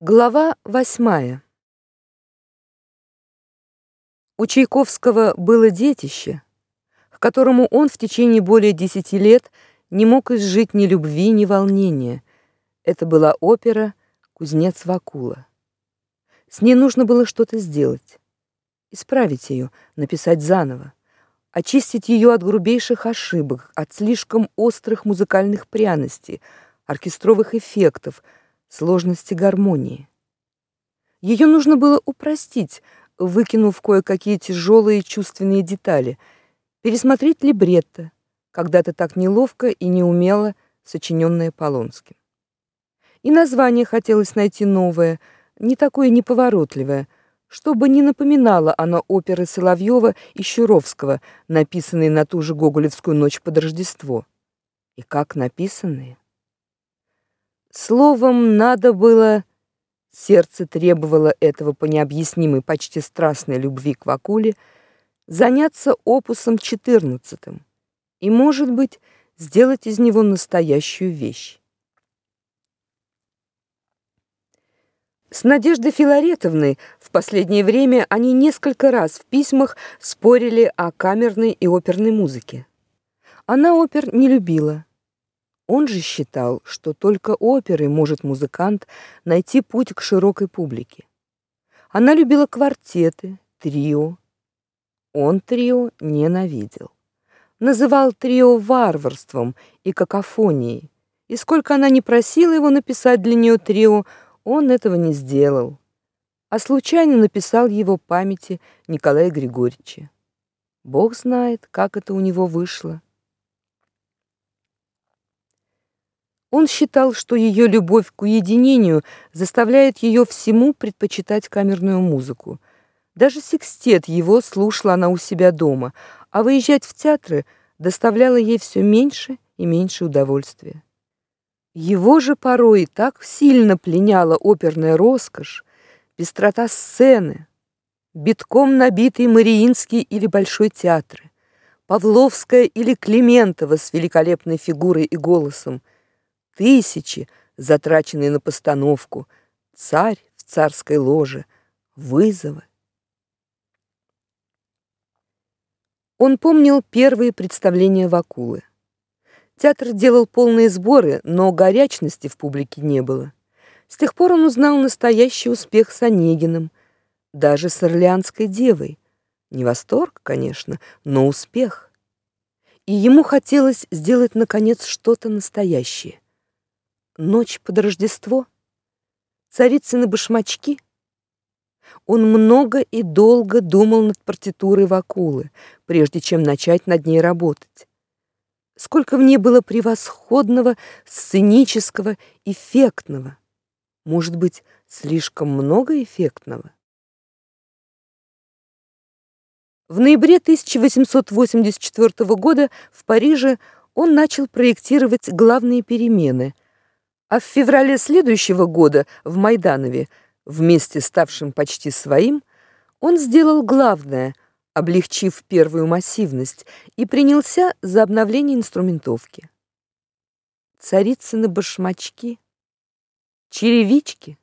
Глава восьмая. У Чайковского было детище, к которому он в течение более десяти лет не мог изжить ни любви, ни волнения. Это была опера Кузнец Вакула. С ней нужно было что-то сделать, исправить ее, написать заново, очистить ее от грубейших ошибок, от слишком острых музыкальных пряностей, оркестровых эффектов сложности гармонии. Ее нужно было упростить, выкинув кое-какие тяжелые чувственные детали, пересмотреть либретто, когда-то так неловко и неумело сочиненное Полонским. И название хотелось найти новое, не такое неповоротливое, чтобы не напоминало оно оперы Соловьева и Щуровского, написанные на ту же Гоголевскую ночь под Рождество. И как написанные. Словом, надо было сердце требовало этого по необъяснимой, почти страстной любви к Вакуле, заняться опусом 14 и, может быть, сделать из него настоящую вещь. С Надеждой Филаретовной в последнее время они несколько раз в письмах спорили о камерной и оперной музыке. Она опер не любила, он же считал, что только оперой может музыкант найти путь к широкой публике. Она любила квартеты, трио. Он трио ненавидел. Называл трио варварством и какофонией. И сколько она не просила его написать для нее трио, он этого не сделал. А случайно написал его памяти Николая Григорьевича. Бог знает, как это у него вышло. Он считал, что ее любовь к уединению заставляет ее всему предпочитать камерную музыку. Даже секстет его слушала она у себя дома, а выезжать в театры доставляло ей все меньше и меньше удовольствия. Его же порой так сильно пленяла оперная роскошь, пестрота сцены, битком набитый Мариинский или Большой театры, Павловская или Климентова с великолепной фигурой и голосом – тысячи, затраченные на постановку, царь в царской ложе, вызовы. Он помнил первые представления Вакулы. Театр делал полные сборы, но горячности в публике не было. С тех пор он узнал настоящий успех с Онегиным, даже с Орлеанской девой. Не восторг, конечно, но успех. И ему хотелось сделать наконец что-то настоящее. Ночь под Рождество? Царицыны башмачки? Он много и долго думал над партитурой Вакулы, прежде чем начать над ней работать. Сколько в ней было превосходного, сценического, эффектного. Может быть, слишком много эффектного. В ноябре 1884 года в Париже он начал проектировать главные перемены – а в феврале следующего года в Майданове, вместе ставшим почти своим, он сделал главное, облегчив первую массивность, и принялся за обновление инструментовки. Царицыны башмачки, черевички.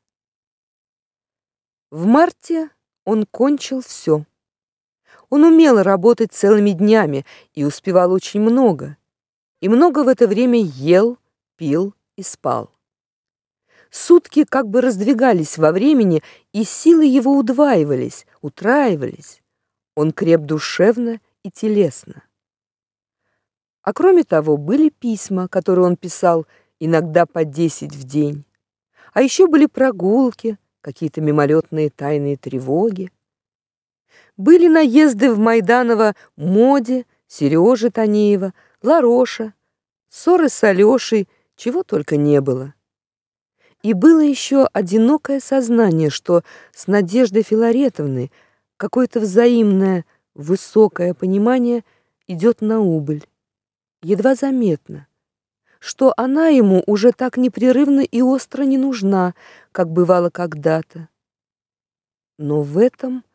В марте он кончил все. Он умел работать целыми днями и успевал очень много. И много в это время ел, пил и спал. Сутки как бы раздвигались во времени, и силы его удваивались, утраивались. Он креп душевно и телесно. А кроме того, были письма, которые он писал иногда по десять в день. А еще были прогулки, какие-то мимолетные тайные тревоги. Были наезды в Майданово Моде, Сережи Танеева, Лароша, ссоры с Алешей, чего только не было. И было еще одинокое сознание, что с Надеждой Филаретовной какое-то взаимное высокое понимание идет на убыль, едва заметно, что она ему уже так непрерывно и остро не нужна, как бывало когда-то. Но в этом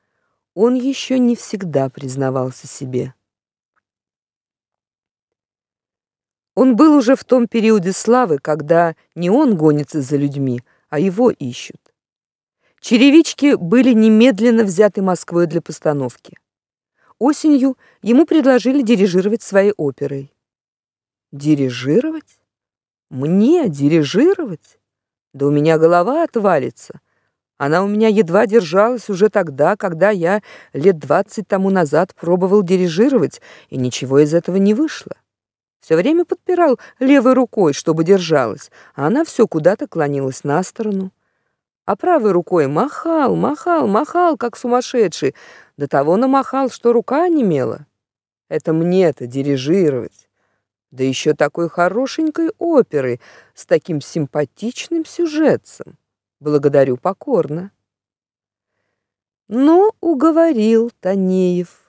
он еще не всегда признавался себе. Он был уже в том периоде славы, когда не он гонится за людьми, а его ищут. Черевички были немедленно взяты Москвой для постановки. Осенью ему предложили дирижировать своей оперой. Дирижировать? Мне дирижировать? Да у меня голова отвалится. Она у меня едва держалась уже тогда, когда я лет двадцать тому назад пробовал дирижировать, и ничего из этого не вышло. Все время подпирал левой рукой, чтобы держалась, а она все куда-то клонилась на сторону. А правой рукой махал, махал, махал, как сумасшедший, до того намахал, что рука немела. Это мне-то дирижировать. Да еще такой хорошенькой оперы с таким симпатичным сюжетом. Благодарю покорно. Но уговорил Танеев.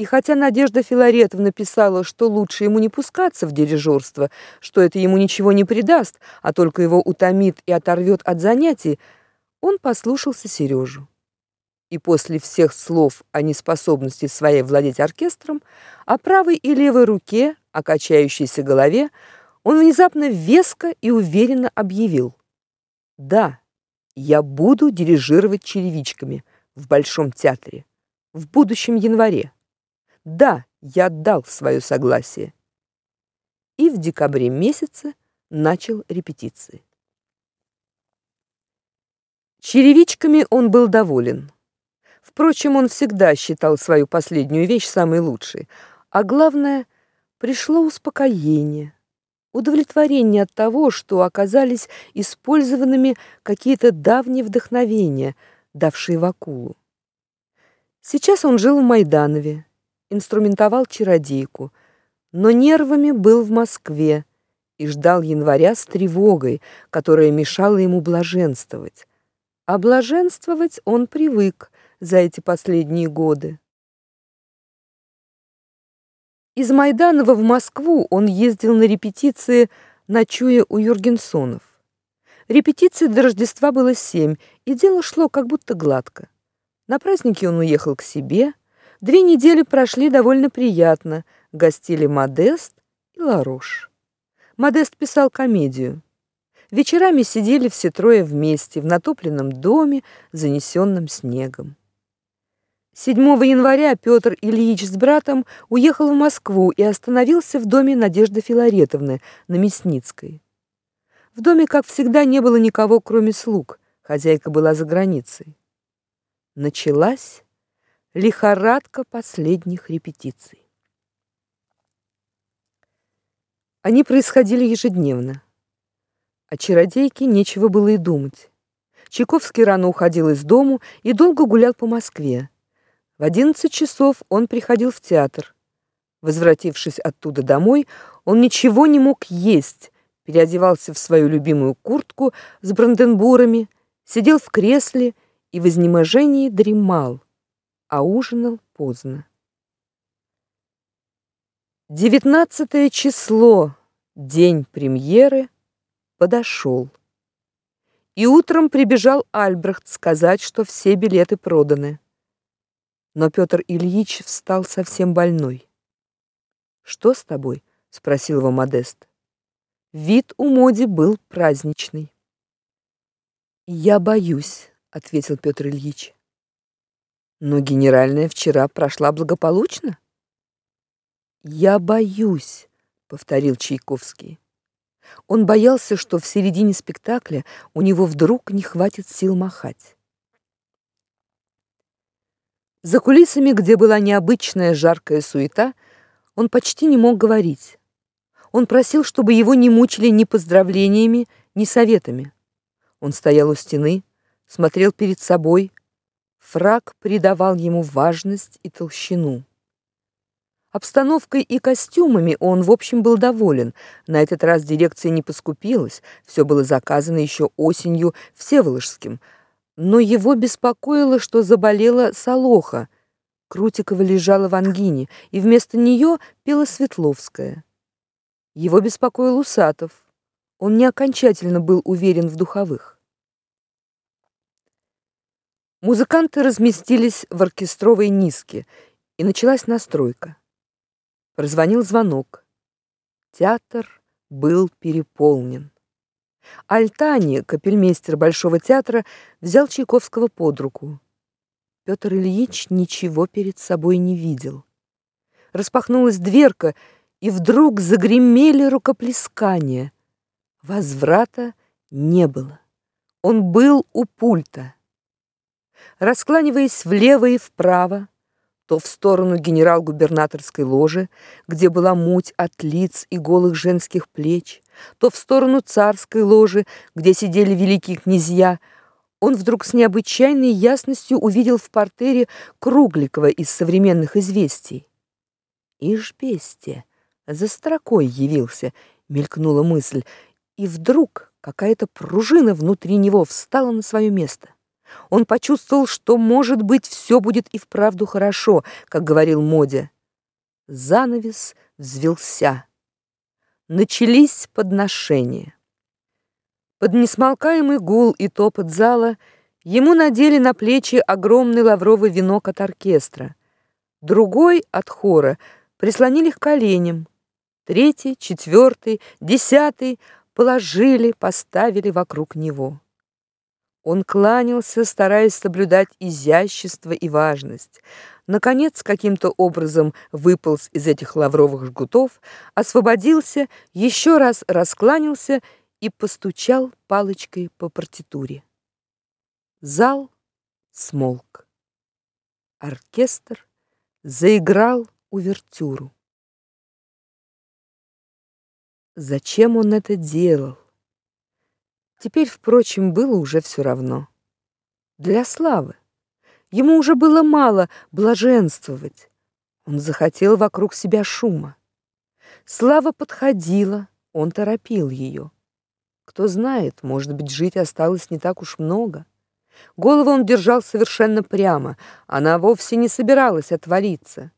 И хотя Надежда Филаретовна писала, что лучше ему не пускаться в дирижерство, что это ему ничего не придаст, а только его утомит и оторвет от занятий, он послушался Сережу. И после всех слов о неспособности своей владеть оркестром, о правой и левой руке, о качающейся голове, он внезапно веско и уверенно объявил: да, я буду дирижировать черевичками в Большом театре в будущем январе. Да, я дал свое согласие. И в декабре месяце начал репетиции. Черевичками он был доволен. Впрочем, он всегда считал свою последнюю вещь самой лучшей, а главное, пришло успокоение удовлетворение от того, что оказались использованными какие-то давние вдохновения, давшие Вакулу. Сейчас он жил в Майданове, инструментовал чародейку, но нервами был в Москве и ждал января с тревогой, которая мешала ему блаженствовать. А блаженствовать он привык за эти последние годы. Из Майданова в Москву он ездил на репетиции, ночуя у Юргенсонов. Репетиций до Рождества было семь, и дело шло как будто гладко. На праздники он уехал к себе. Две недели прошли довольно приятно. Гостили Модест и Ларош. Модест писал комедию. Вечерами сидели все трое вместе в натопленном доме, занесенном снегом. 7 января Петр Ильич с братом уехал в Москву и остановился в доме Надежды Филаретовны на Мясницкой. В доме, как всегда, не было никого, кроме слуг. Хозяйка была за границей. Началась лихорадка последних репетиций. Они происходили ежедневно. О чародейке нечего было и думать. Чайковский рано уходил из дому и долго гулял по Москве. В одиннадцать часов он приходил в театр. Возвратившись оттуда домой, он ничего не мог есть, переодевался в свою любимую куртку с бранденбурами, сидел в кресле и в изнеможении дремал, а ужинал поздно. Девятнадцатое число, день премьеры, подошел. И утром прибежал Альбрехт сказать, что все билеты проданы но Петр Ильич встал совсем больной. Что с тобой? спросил его Модест. Вид у Моди был праздничный. Я боюсь, ответил Петр Ильич. Но генеральная вчера прошла благополучно. Я боюсь, повторил Чайковский. Он боялся, что в середине спектакля у него вдруг не хватит сил махать. За кулисами, где была необычная жаркая суета, он почти не мог говорить. Он просил, чтобы его не мучили ни поздравлениями, ни советами. Он стоял у стены, смотрел перед собой. Фрак придавал ему важность и толщину. Обстановкой и костюмами он, в общем, был доволен. На этот раз дирекция не поскупилась, все было заказано еще осенью Всеволожским – но его беспокоило, что заболела Солоха. Крутикова лежала в ангине, и вместо нее пела Светловская. Его беспокоил Усатов. Он не окончательно был уверен в духовых. Музыканты разместились в оркестровой низке, и началась настройка. Прозвонил звонок. Театр был переполнен. Альтани, капельмейстер Большого театра, взял Чайковского под руку. Петр Ильич ничего перед собой не видел. Распахнулась дверка, и вдруг загремели рукоплескания. Возврата не было. Он был у пульта. Раскланиваясь влево и вправо, то в сторону генерал-губернаторской ложи, где была муть от лиц и голых женских плеч, то в сторону царской ложи, где сидели великие князья, он вдруг с необычайной ясностью увидел в портере Кругликова из современных известий. «Ишь, бестия, за строкой явился», — мелькнула мысль, и вдруг какая-то пружина внутри него встала на свое место. Он почувствовал, что, может быть, все будет и вправду хорошо, как говорил Модя. Занавес взвелся. Начались подношения. Под несмолкаемый гул и топот зала ему надели на плечи огромный лавровый венок от оркестра. Другой от хора прислонили к коленям. Третий, четвертый, десятый положили, поставили вокруг него. Он кланялся, стараясь соблюдать изящество и важность. Наконец, каким-то образом выполз из этих лавровых жгутов, освободился, еще раз раскланялся и постучал палочкой по партитуре. Зал смолк. Оркестр заиграл увертюру. Зачем он это делал? Теперь, впрочем, было уже все равно. Для славы. Ему уже было мало блаженствовать. Он захотел вокруг себя шума. Слава подходила, он торопил ее. Кто знает, может быть, жить осталось не так уж много. Голову он держал совершенно прямо, она вовсе не собиралась отвалиться.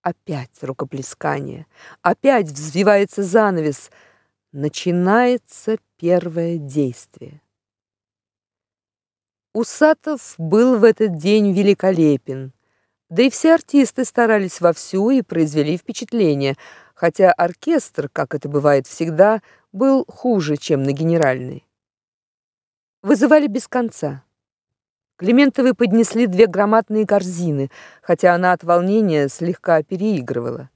Опять рукоплескание, опять взвивается занавес — Начинается первое действие. Усатов был в этот день великолепен. Да и все артисты старались вовсю и произвели впечатление, хотя оркестр, как это бывает всегда, был хуже, чем на генеральной. Вызывали без конца. Климентовы поднесли две громадные корзины, хотя она от волнения слегка переигрывала.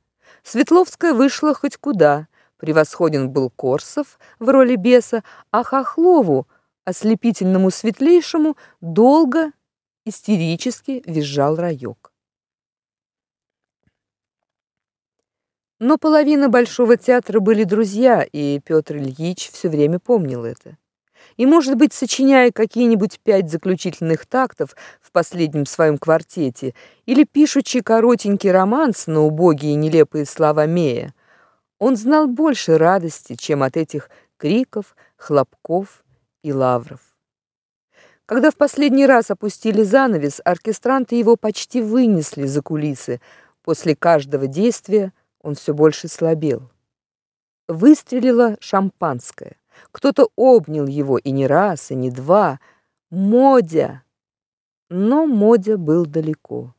Светловская вышла хоть куда, Превосходен был Корсов в роли беса, а Хохлову, ослепительному светлейшему, долго истерически визжал раёк. Но половина Большого театра были друзья, и Петр Ильич все время помнил это. И, может быть, сочиняя какие-нибудь пять заключительных тактов в последнем своем квартете или пишучи коротенький романс на убогие и нелепые слова Мея, он знал больше радости, чем от этих криков, хлопков и лавров. Когда в последний раз опустили занавес, оркестранты его почти вынесли за кулисы. После каждого действия он все больше слабел. Выстрелило шампанское. Кто-то обнял его и не раз, и не два. Модя. Но Модя был далеко.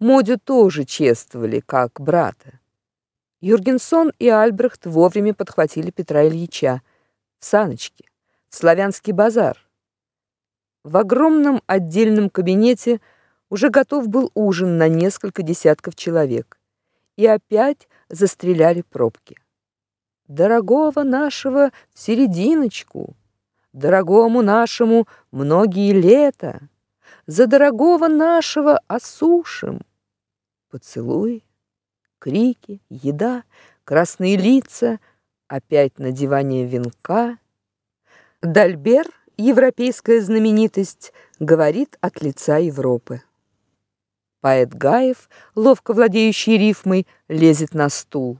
Модю тоже чествовали как брата. Юргенсон и Альбрехт вовремя подхватили Петра Ильича в саночки, в славянский базар. В огромном отдельном кабинете уже готов был ужин на несколько десятков человек. И опять застреляли пробки. Дорогого нашего в серединочку, дорогому нашему многие лета, за дорогого нашего осушим. Поцелуй крики, еда, красные лица, опять надевание венка. Дальбер, европейская знаменитость, говорит от лица Европы. Поэт Гаев, ловко владеющий рифмой, лезет на стул.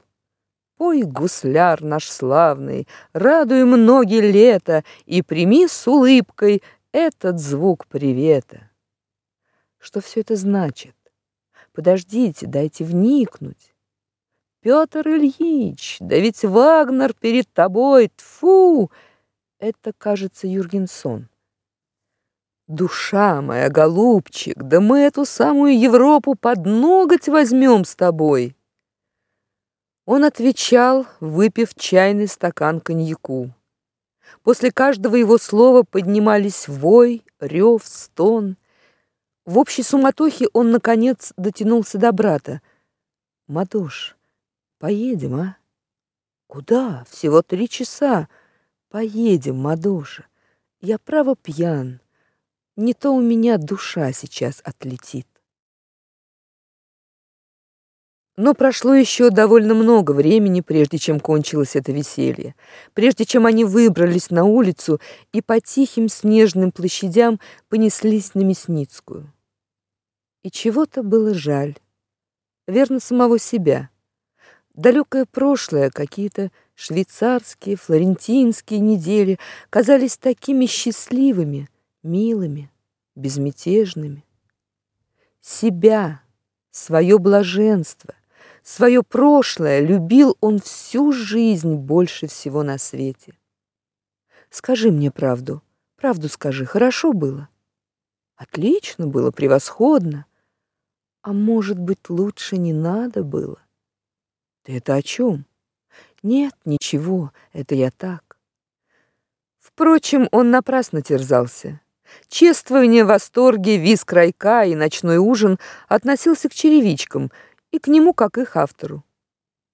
Ой, гусляр наш славный, радуй многие лета и прими с улыбкой этот звук привета. Что все это значит? Подождите, дайте вникнуть. Петр Ильич, да ведь Вагнер перед тобой, тфу! Это, кажется, Юргенсон. Душа моя, голубчик, да мы эту самую Европу под ноготь возьмем с тобой. Он отвечал, выпив чайный стакан коньяку. После каждого его слова поднимались вой, рев, стон. В общей суматохе он наконец дотянулся до брата. Матуш, поедем, а? Куда? Всего три часа. Поедем, Мадуша. Я право пьян. Не то у меня душа сейчас отлетит. Но прошло еще довольно много времени, прежде чем кончилось это веселье, прежде чем они выбрались на улицу и по тихим снежным площадям понеслись на Мясницкую. И чего-то было жаль. Верно, самого себя. Далекое прошлое, какие-то швейцарские, флорентинские недели казались такими счастливыми, милыми, безмятежными. Себя, свое блаженство, свое прошлое любил он всю жизнь больше всего на свете. Скажи мне правду, правду скажи, хорошо было? Отлично было, превосходно. А может быть, лучше не надо было? Ты это о чем? Нет, ничего, это я так. Впрочем, он напрасно терзался. Чествование, восторги, визг райка и ночной ужин относился к черевичкам и к нему, как их автору.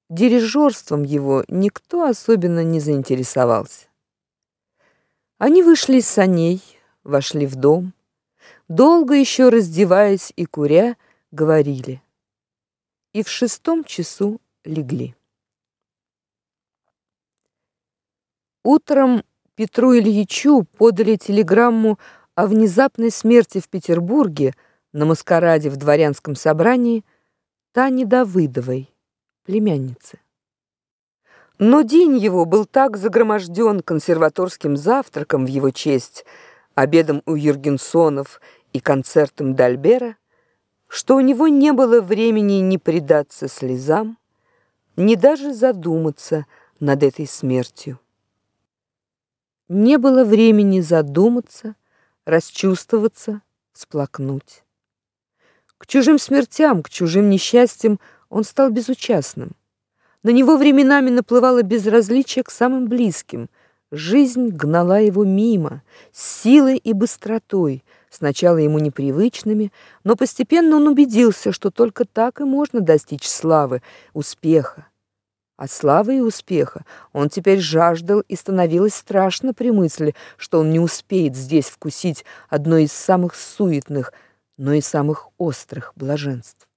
Дирижерством его никто особенно не заинтересовался. Они вышли из саней, вошли в дом, долго еще раздеваясь и куря, говорили. И в шестом часу легли. Утром Петру Ильичу подали телеграмму о внезапной смерти в Петербурге на маскараде в дворянском собрании Тани Давыдовой, племянницы. Но день его был так загроможден консерваторским завтраком в его честь, обедом у Юргенсонов и концертом Дальбера, что у него не было времени ни предаться слезам, ни даже задуматься над этой смертью. Не было времени задуматься, расчувствоваться, сплакнуть. К чужим смертям, к чужим несчастьям он стал безучастным. На него временами наплывало безразличие к самым близким. Жизнь гнала его мимо, с силой и быстротой, сначала ему непривычными, но постепенно он убедился, что только так и можно достичь славы, успеха. А славы и успеха он теперь жаждал, и становилось страшно при мысли, что он не успеет здесь вкусить одно из самых суетных, но и самых острых блаженств.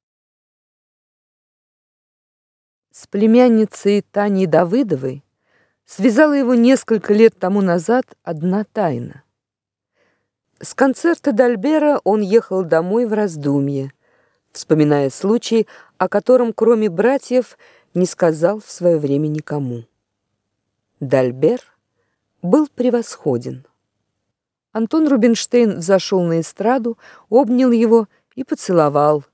С племянницей Таней Давыдовой связала его несколько лет тому назад одна тайна. С концерта Дальбера он ехал домой в раздумье, вспоминая случай, о котором кроме братьев не сказал в свое время никому. Дальбер был превосходен. Антон Рубинштейн взошел на эстраду, обнял его и поцеловал,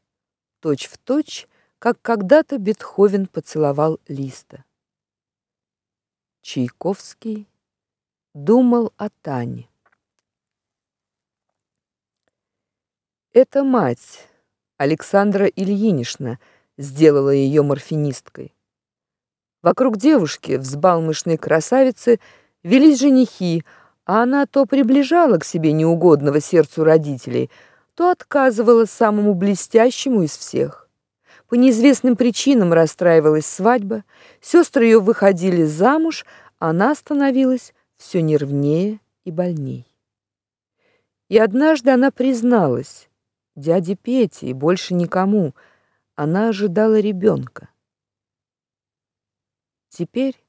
точь в точь, как когда-то Бетховен поцеловал Листа. Чайковский думал о Тане. Это мать Александра Ильинична сделала ее морфинисткой. Вокруг девушки, взбалмошной красавицы, велись женихи, а она то приближала к себе неугодного сердцу родителей, то отказывала самому блестящему из всех. По неизвестным причинам расстраивалась свадьба, сестры ее выходили замуж, она становилась все нервнее и больней. И однажды она призналась дяде Пете и больше никому – она ожидала ребенка. Теперь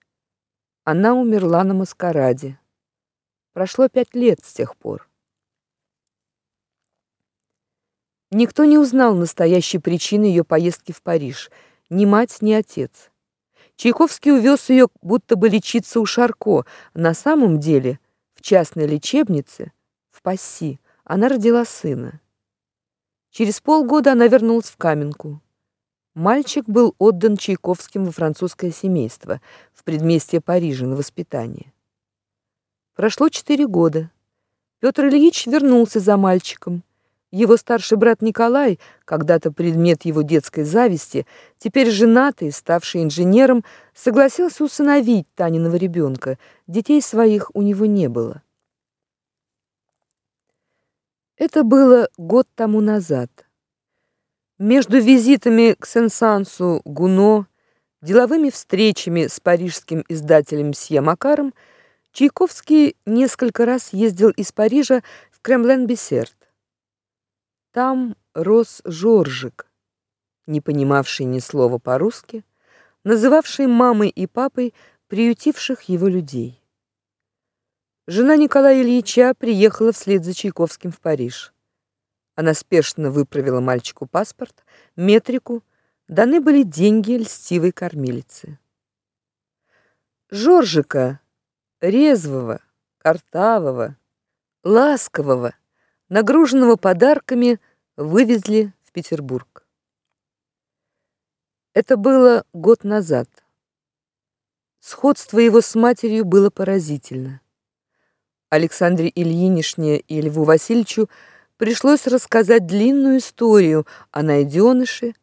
она умерла на маскараде. Прошло пять лет с тех пор. Никто не узнал настоящей причины ее поездки в Париж, ни мать, ни отец. Чайковский увез ее, будто бы лечиться у Шарко. На самом деле, в частной лечебнице в Пасси она родила сына. Через полгода она вернулась в Каменку. Мальчик был отдан Чайковским во французское семейство в предместье Парижа на воспитание. Прошло четыре года. Петр Ильич вернулся за мальчиком. Его старший брат Николай, когда-то предмет его детской зависти, теперь женатый, ставший инженером, согласился усыновить Таниного ребенка. Детей своих у него не было. Это было год тому назад. Между визитами к Сен-Сансу Гуно, деловыми встречами с парижским издателем Мсье Макаром, Чайковский несколько раз ездил из Парижа в Кремлен-Бисерт. Там рос Жоржик, не понимавший ни слова по-русски, называвший мамой и папой приютивших его людей. Жена Николая Ильича приехала вслед за Чайковским в Париж. Она спешно выправила мальчику паспорт, метрику, даны были деньги льстивой кормилицы. Жоржика, резвого, картавого, ласкового, нагруженного подарками, вывезли в Петербург. Это было год назад. Сходство его с матерью было поразительно. Александре Ильинишне и Льву Васильевичу пришлось рассказать длинную историю о найденыше,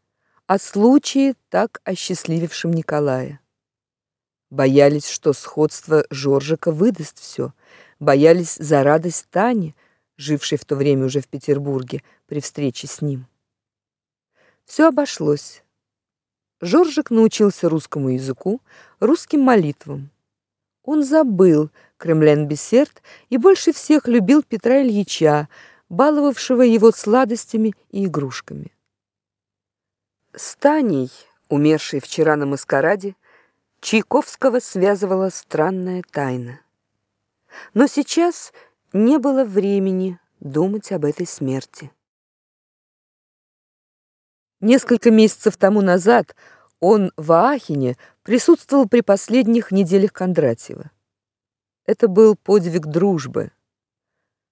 о случае, так осчастливившем Николая. Боялись, что сходство Жоржика выдаст все, боялись за радость Тани, жившей в то время уже в Петербурге, при встрече с ним. Все обошлось. Жоржик научился русскому языку, русским молитвам. Он забыл Кремлен-Бесерт и больше всех любил Петра Ильича, баловавшего его сладостями и игрушками. С Таней, умершей вчера на маскараде, Чайковского связывала странная тайна. Но сейчас не было времени думать об этой смерти. Несколько месяцев тому назад он в Аахене присутствовал при последних неделях Кондратьева. Это был подвиг дружбы.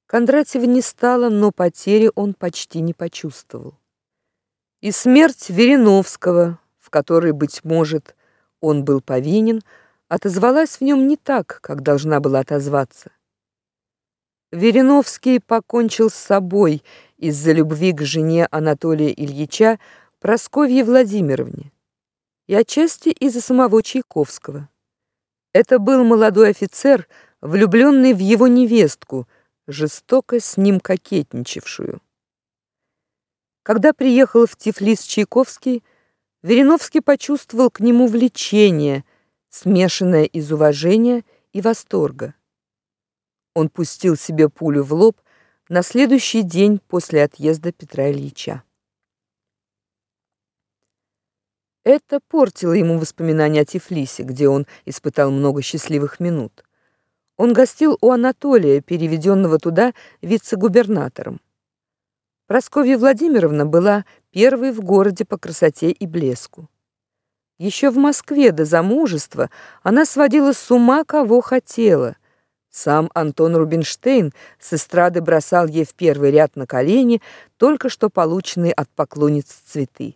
Кондратьева не стало, но потери он почти не почувствовал. И смерть Вериновского, в которой, быть может, он был повинен, отозвалась в нем не так, как должна была отозваться. Вериновский покончил с собой из-за любви к жене Анатолия Ильича Просковье Владимировне и отчасти из-за самого Чайковского. Это был молодой офицер, влюбленный в его невестку, жестоко с ним кокетничавшую. Когда приехал в Тифлис Чайковский, Вериновский почувствовал к нему влечение, смешанное из уважения и восторга. Он пустил себе пулю в лоб на следующий день после отъезда Петра Ильича. Это портило ему воспоминания о Тифлисе, где он испытал много счастливых минут. Он гостил у Анатолия, переведенного туда вице-губернатором. Просковья Владимировна была первой в городе по красоте и блеску. Еще в Москве до замужества она сводила с ума кого хотела, сам Антон Рубинштейн с эстрады бросал ей в первый ряд на колени только что полученные от поклонниц цветы.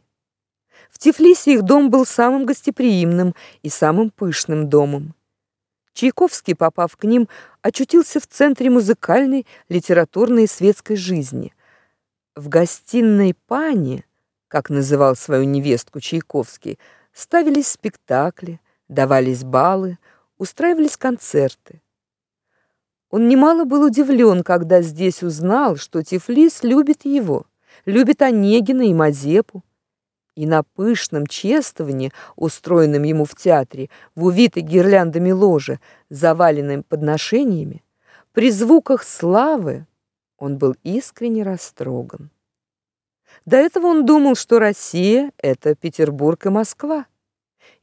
В Тифлисе их дом был самым гостеприимным и самым пышным домом. Чайковский, попав к ним, очутился в центре музыкальной, литературной и светской жизни. В гостиной пани, как называл свою невестку Чайковский, ставились спектакли, давались балы, устраивались концерты. Он немало был удивлен, когда здесь узнал, что Тифлис любит его, любит Онегина и Мазепу. И на пышном чествовании, устроенном ему в театре, в увитой гирляндами ложе, заваленном подношениями, при звуках славы, он был искренне растроган. До этого он думал, что Россия это Петербург и Москва.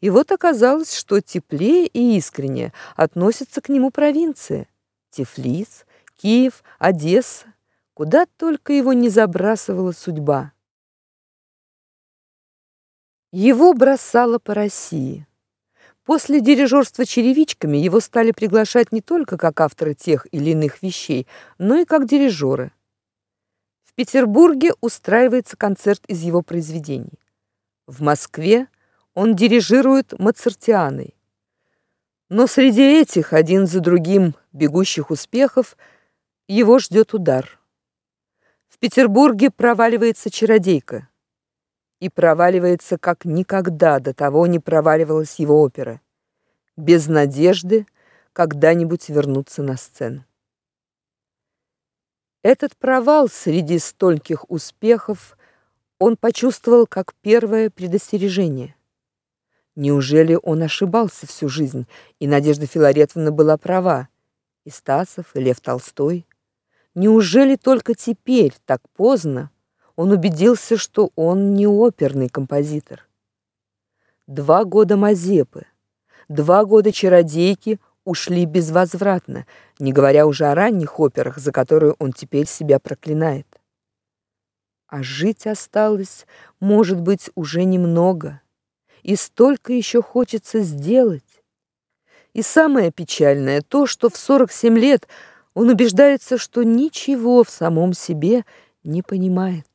И вот оказалось, что теплее и искренне относится к нему провинция. Тифлис, Киев, Одесса, куда только его не забрасывала судьба. Его бросало по России. После дирижерства черевичками его стали приглашать не только как автора тех или иных вещей, но и как дирижера. В Петербурге устраивается концерт из его произведений. В Москве он дирижирует Моцартианой. Но среди этих один за другим бегущих успехов его ждет удар. В Петербурге проваливается чародейка. И проваливается как никогда до того не проваливалась его опера. Без надежды когда-нибудь вернуться на сцену. Этот провал среди стольких успехов он почувствовал как первое предостережение. Неужели он ошибался всю жизнь, и Надежда Филаретовна была права, и Стасов, и Лев Толстой? Неужели только теперь, так поздно, он убедился, что он не оперный композитор? Два года Мазепы, два года чародейки ушли безвозвратно, не говоря уже о ранних операх, за которые он теперь себя проклинает. А жить осталось, может быть, уже немного, и столько еще хочется сделать. И самое печальное то, что в 47 лет он убеждается, что ничего в самом себе не понимает.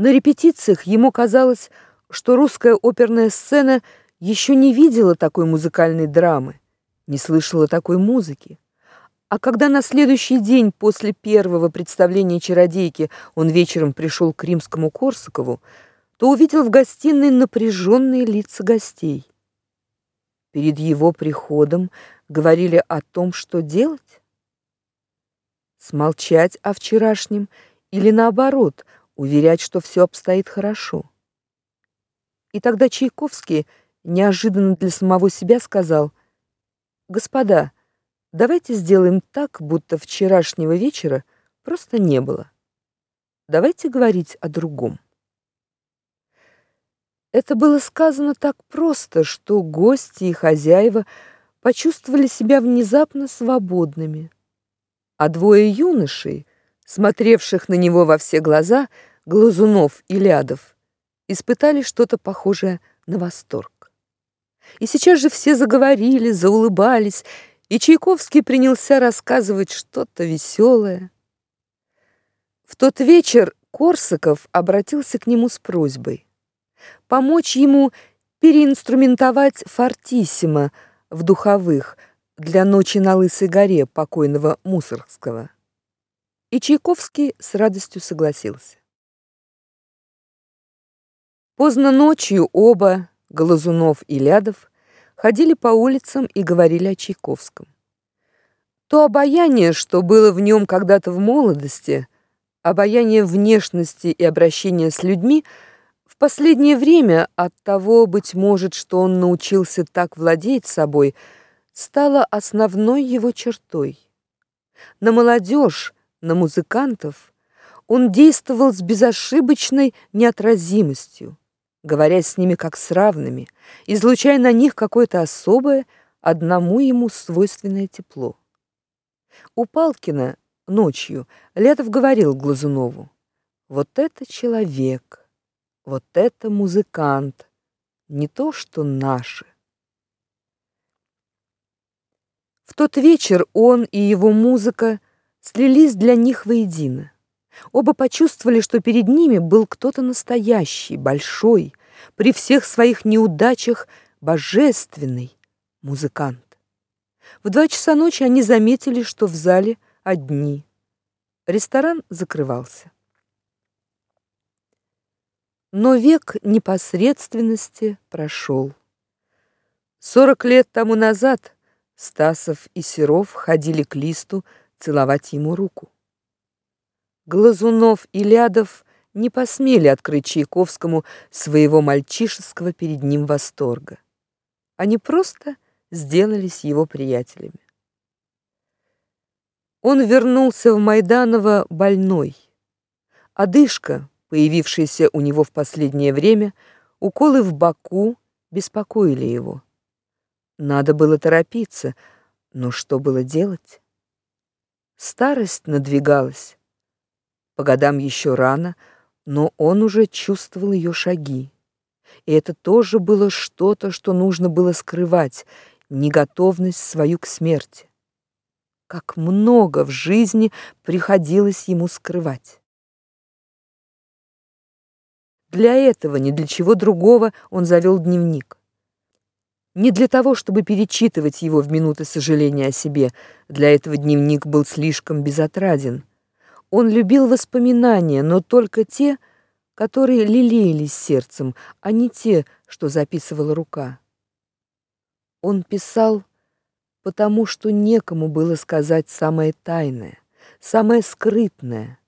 На репетициях ему казалось, что русская оперная сцена еще не видела такой музыкальной драмы, не слышала такой музыки. А когда на следующий день после первого представления чародейки он вечером пришел к римскому Корсакову, то увидел в гостиной напряженные лица гостей. Перед его приходом говорили о том, что делать? Смолчать о вчерашнем или наоборот, уверять, что все обстоит хорошо. И тогда Чайковский неожиданно для самого себя сказал: "Господа, давайте сделаем так, будто вчерашнего вечера просто не было. Давайте говорить о другом". Это было сказано так просто, что гости и хозяева почувствовали себя внезапно свободными. А двое юношей, смотревших на него во все глаза, Глазунов и Лядов, испытали что-то похожее на восторг. И сейчас же все заговорили, заулыбались, и Чайковский принялся рассказывать что-то веселое. В тот вечер Корсаков обратился к нему с просьбой помочь ему переинструментовать фортиссимо в духовых для ночи на Лысой горе покойного Мусоргского. И Чайковский с радостью согласился. Поздно ночью оба, Глазунов и Лядов, ходили по улицам и говорили о Чайковском. То обаяние, что было в нем когда-то в молодости, обаяние внешности и обращения с людьми – последнее время от того, быть может, что он научился так владеть собой, стало основной его чертой. На молодежь, на музыкантов он действовал с безошибочной неотразимостью, говоря с ними как с равными, излучая на них какое-то особое, одному ему свойственное тепло. У Палкина ночью Летов говорил Глазунову: "Вот это человек, вот это музыкант, не то что наши. В тот вечер он и его музыка слились для них воедино. Оба почувствовали, что перед ними был кто-то настоящий, большой, при всех своих неудачах божественный музыкант. В два часа ночи они заметили, что в зале одни. Ресторан закрывался. Но век непосредственности прошел. Сорок лет тому назад Стасов и Серов ходили к Листу целовать ему руку. Глазунов и Лядов не посмели открыть Чайковскому своего мальчишеского перед ним восторга. Они просто сделались его приятелями. Он вернулся в Майданово больной. Одышка, появившиеся у него в последнее время, уколы в боку беспокоили его. Надо было торопиться, но что было делать? Старость надвигалась. По годам еще рано, но он уже чувствовал ее шаги. И это тоже было что-то, что нужно было скрывать, неготовность свою к смерти. Как много в жизни приходилось ему скрывать. Для этого, ни для чего другого он завел дневник. Не для того, чтобы перечитывать его в минуты сожаления о себе. Для этого дневник был слишком безотраден. Он любил воспоминания, но только те, которые лелеялись сердцем, а не те, что записывала рука. Он писал, потому что некому было сказать самое тайное, самое скрытное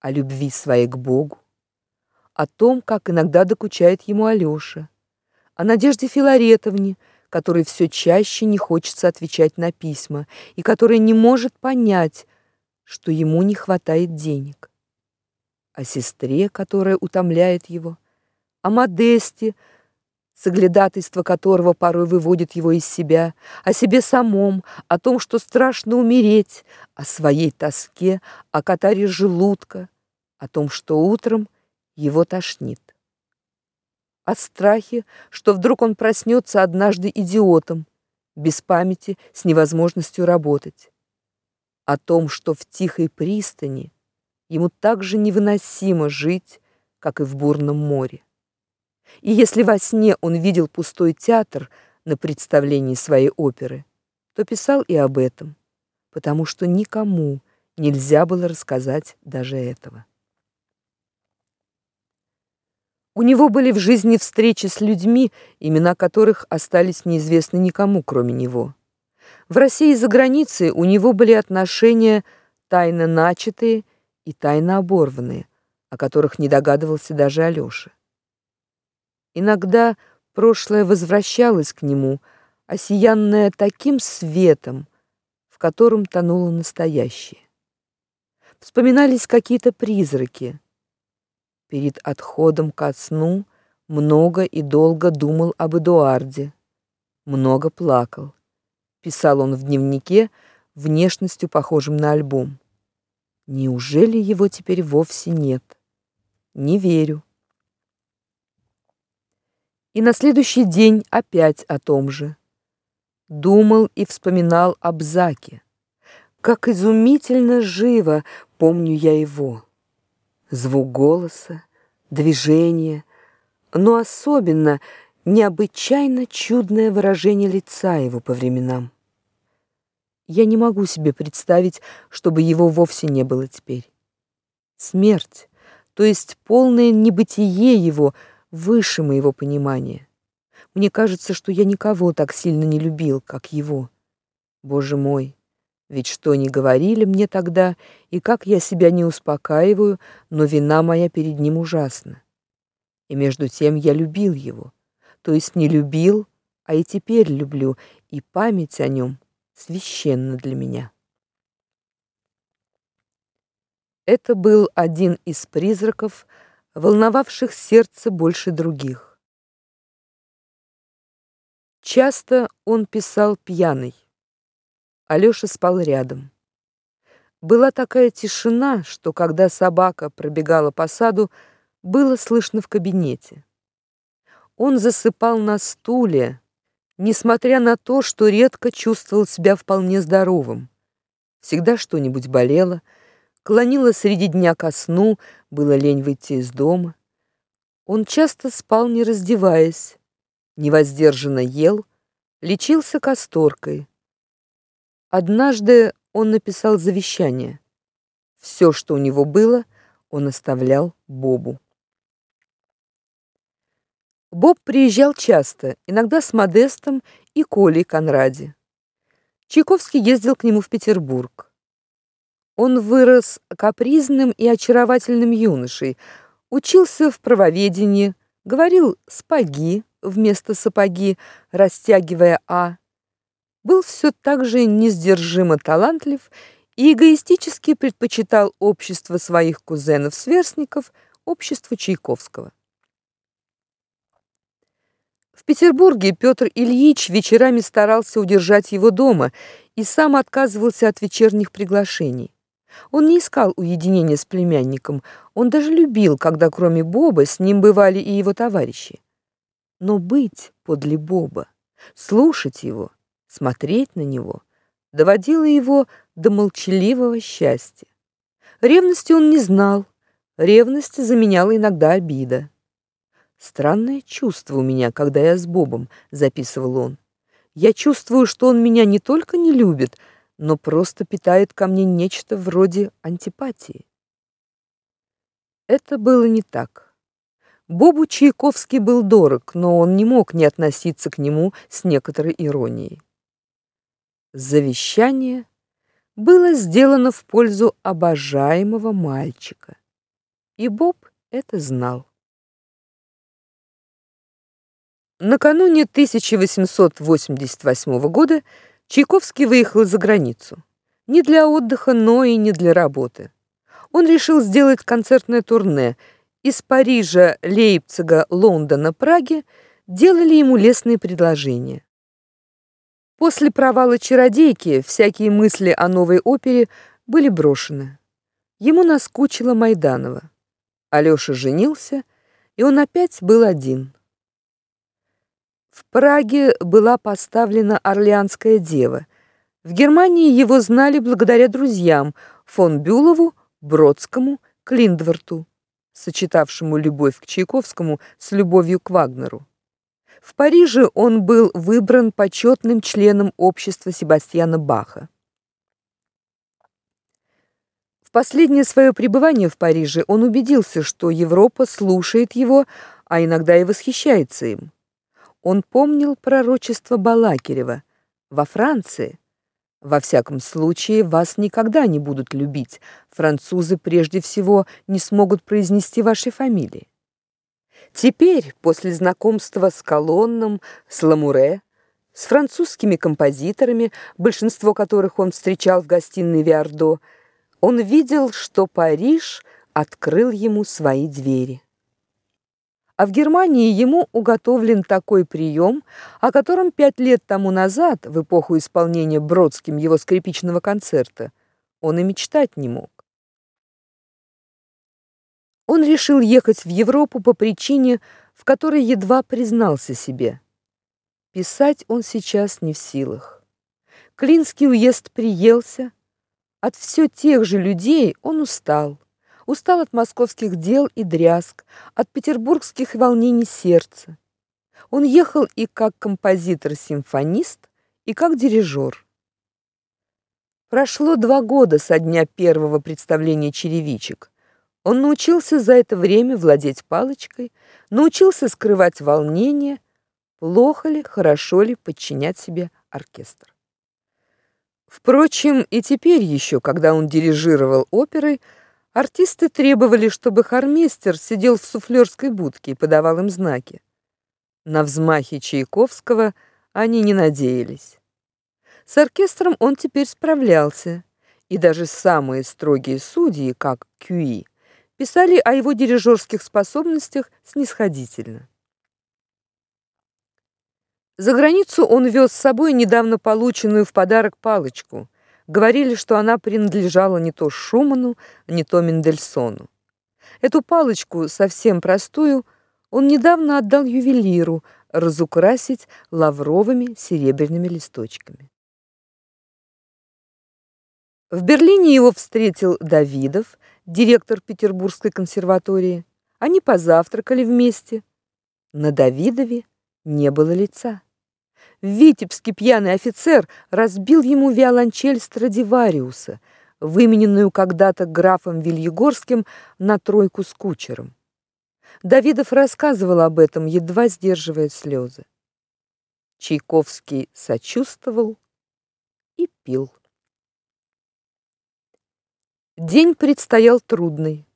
о любви своей к Богу, о том, как иногда докучает ему Алёша, о Надежде Филаретовне, которой все чаще не хочется отвечать на письма и которая не может понять, что ему не хватает денег, о сестре, которая утомляет его, о Модесте, соглядатайство которого порой выводит его из себя, о себе самом, о том, что страшно умереть, о своей тоске, о катаре желудка, о том, что утром его тошнит. О страхе, что вдруг он проснется однажды идиотом, без памяти, с невозможностью работать. О том, что в тихой пристани ему так же невыносимо жить, как и в бурном море. И если во сне он видел пустой театр на представлении своей оперы, то писал и об этом, потому что никому нельзя было рассказать даже этого. У него были в жизни встречи с людьми, имена которых остались неизвестны никому, кроме него. В России и за границей у него были отношения тайно начатые и тайно оборванные, о которых не догадывался даже Алёша. Иногда прошлое возвращалось к нему, осиянное таким светом, в котором тонуло настоящее. Вспоминались какие-то призраки, Перед отходом ко сну много и долго думал об Эдуарде. Много плакал. Писал он в дневнике, внешностью похожим на альбом. Неужели его теперь вовсе нет? Не верю. И на следующий день опять о том же. Думал и вспоминал об Заке. Как изумительно живо помню я его звук голоса, движение, но особенно необычайно чудное выражение лица его по временам. Я не могу себе представить, чтобы его вовсе не было теперь. Смерть, то есть полное небытие его, выше моего понимания. Мне кажется, что я никого так сильно не любил, как его. Боже мой, ведь что ни говорили мне тогда, и как я себя не успокаиваю, но вина моя перед ним ужасна. И между тем я любил его, то есть не любил, а и теперь люблю, и память о нем священна для меня. Это был один из призраков, волновавших сердце больше других. Часто он писал пьяный. Алёша спал рядом. Была такая тишина, что когда собака пробегала по саду, было слышно в кабинете. Он засыпал на стуле, несмотря на то, что редко чувствовал себя вполне здоровым. Всегда что-нибудь болело, клонило среди дня ко сну, было лень выйти из дома. Он часто спал, не раздеваясь, невоздержанно ел, лечился касторкой. Однажды он написал завещание. Все, что у него было, он оставлял Бобу. Боб приезжал часто, иногда с Модестом и Колей Конради. Чайковский ездил к нему в Петербург. Он вырос капризным и очаровательным юношей, учился в правоведении, говорил «спаги» вместо «сапоги», растягивая «а», был все так же несдержимо талантлив и эгоистически предпочитал общество своих кузенов-сверстников обществу Чайковского. В Петербурге Петр Ильич вечерами старался удержать его дома и сам отказывался от вечерних приглашений. Он не искал уединения с племянником, он даже любил, когда кроме Боба с ним бывали и его товарищи. Но быть подле Боба, слушать его — смотреть на него доводило его до молчаливого счастья. Ревности он не знал, ревность заменяла иногда обида. Странное чувство у меня, когда я с Бобом, записывал он. Я чувствую, что он меня не только не любит, но просто питает ко мне нечто вроде антипатии. Это было не так. Бобу Чайковский был дорог, но он не мог не относиться к нему с некоторой иронией. Завещание было сделано в пользу обожаемого мальчика, и Боб это знал. Накануне 1888 года Чайковский выехал за границу. Не для отдыха, но и не для работы. Он решил сделать концертное турне. Из Парижа, Лейпцига, Лондона, Праги делали ему лестные предложения. После провала Чародейки всякие мысли о новой опере были брошены. Ему наскучила Майданова. Алёша женился, и он опять был один. В Праге была поставлена Орлеанская дева. В Германии его знали благодаря друзьям фон Бюлову, Бродскому, Клиндворту, сочетавшему любовь к Чайковскому с любовью к Вагнеру. В Париже он был выбран почетным членом общества Себастьяна Баха. В последнее свое пребывание в Париже он убедился, что Европа слушает его, а иногда и восхищается им. Он помнил пророчество Балакирева. Во Франции, во всяком случае, вас никогда не будут любить. Французы прежде всего не смогут произнести вашей фамилии. Теперь, после знакомства с Колонном, с Ламуре, с французскими композиторами, большинство которых он встречал в гостиной Виардо, он видел, что Париж открыл ему свои двери. А в Германии ему уготовлен такой прием, о котором пять лет тому назад, в эпоху исполнения Бродским его скрипичного концерта, он и мечтать не мог. Он решил ехать в Европу по причине, в которой едва признался себе. Писать он сейчас не в силах. Клинский уезд приелся, от все тех же людей он устал устал от московских дел и дрязг, от петербургских волнений сердца. Он ехал и как композитор-симфонист, и как дирижер. Прошло два года со дня первого представления черевичек. Он научился за это время владеть палочкой, научился скрывать волнение, плохо ли, хорошо ли подчинять себе оркестр. Впрочем, и теперь еще, когда он дирижировал оперой, Артисты требовали, чтобы хормейстер сидел в суфлерской будке и подавал им знаки. На взмахи Чайковского они не надеялись. С оркестром он теперь справлялся, и даже самые строгие судьи, как Кюи, писали о его дирижерских способностях снисходительно. За границу он вез с собой недавно полученную в подарок палочку, Говорили, что она принадлежала не то Шуману, не то Мендельсону. Эту палочку, совсем простую, он недавно отдал ювелиру разукрасить лавровыми серебряными листочками. В Берлине его встретил Давидов, директор Петербургской консерватории. Они позавтракали вместе. На Давидове не было лица. Витебский пьяный офицер разбил ему виолончель Страдивариуса, вымененную когда-то графом Вильегорским на тройку с кучером. Давидов рассказывал об этом, едва сдерживая слезы. Чайковский сочувствовал и пил. День предстоял трудный.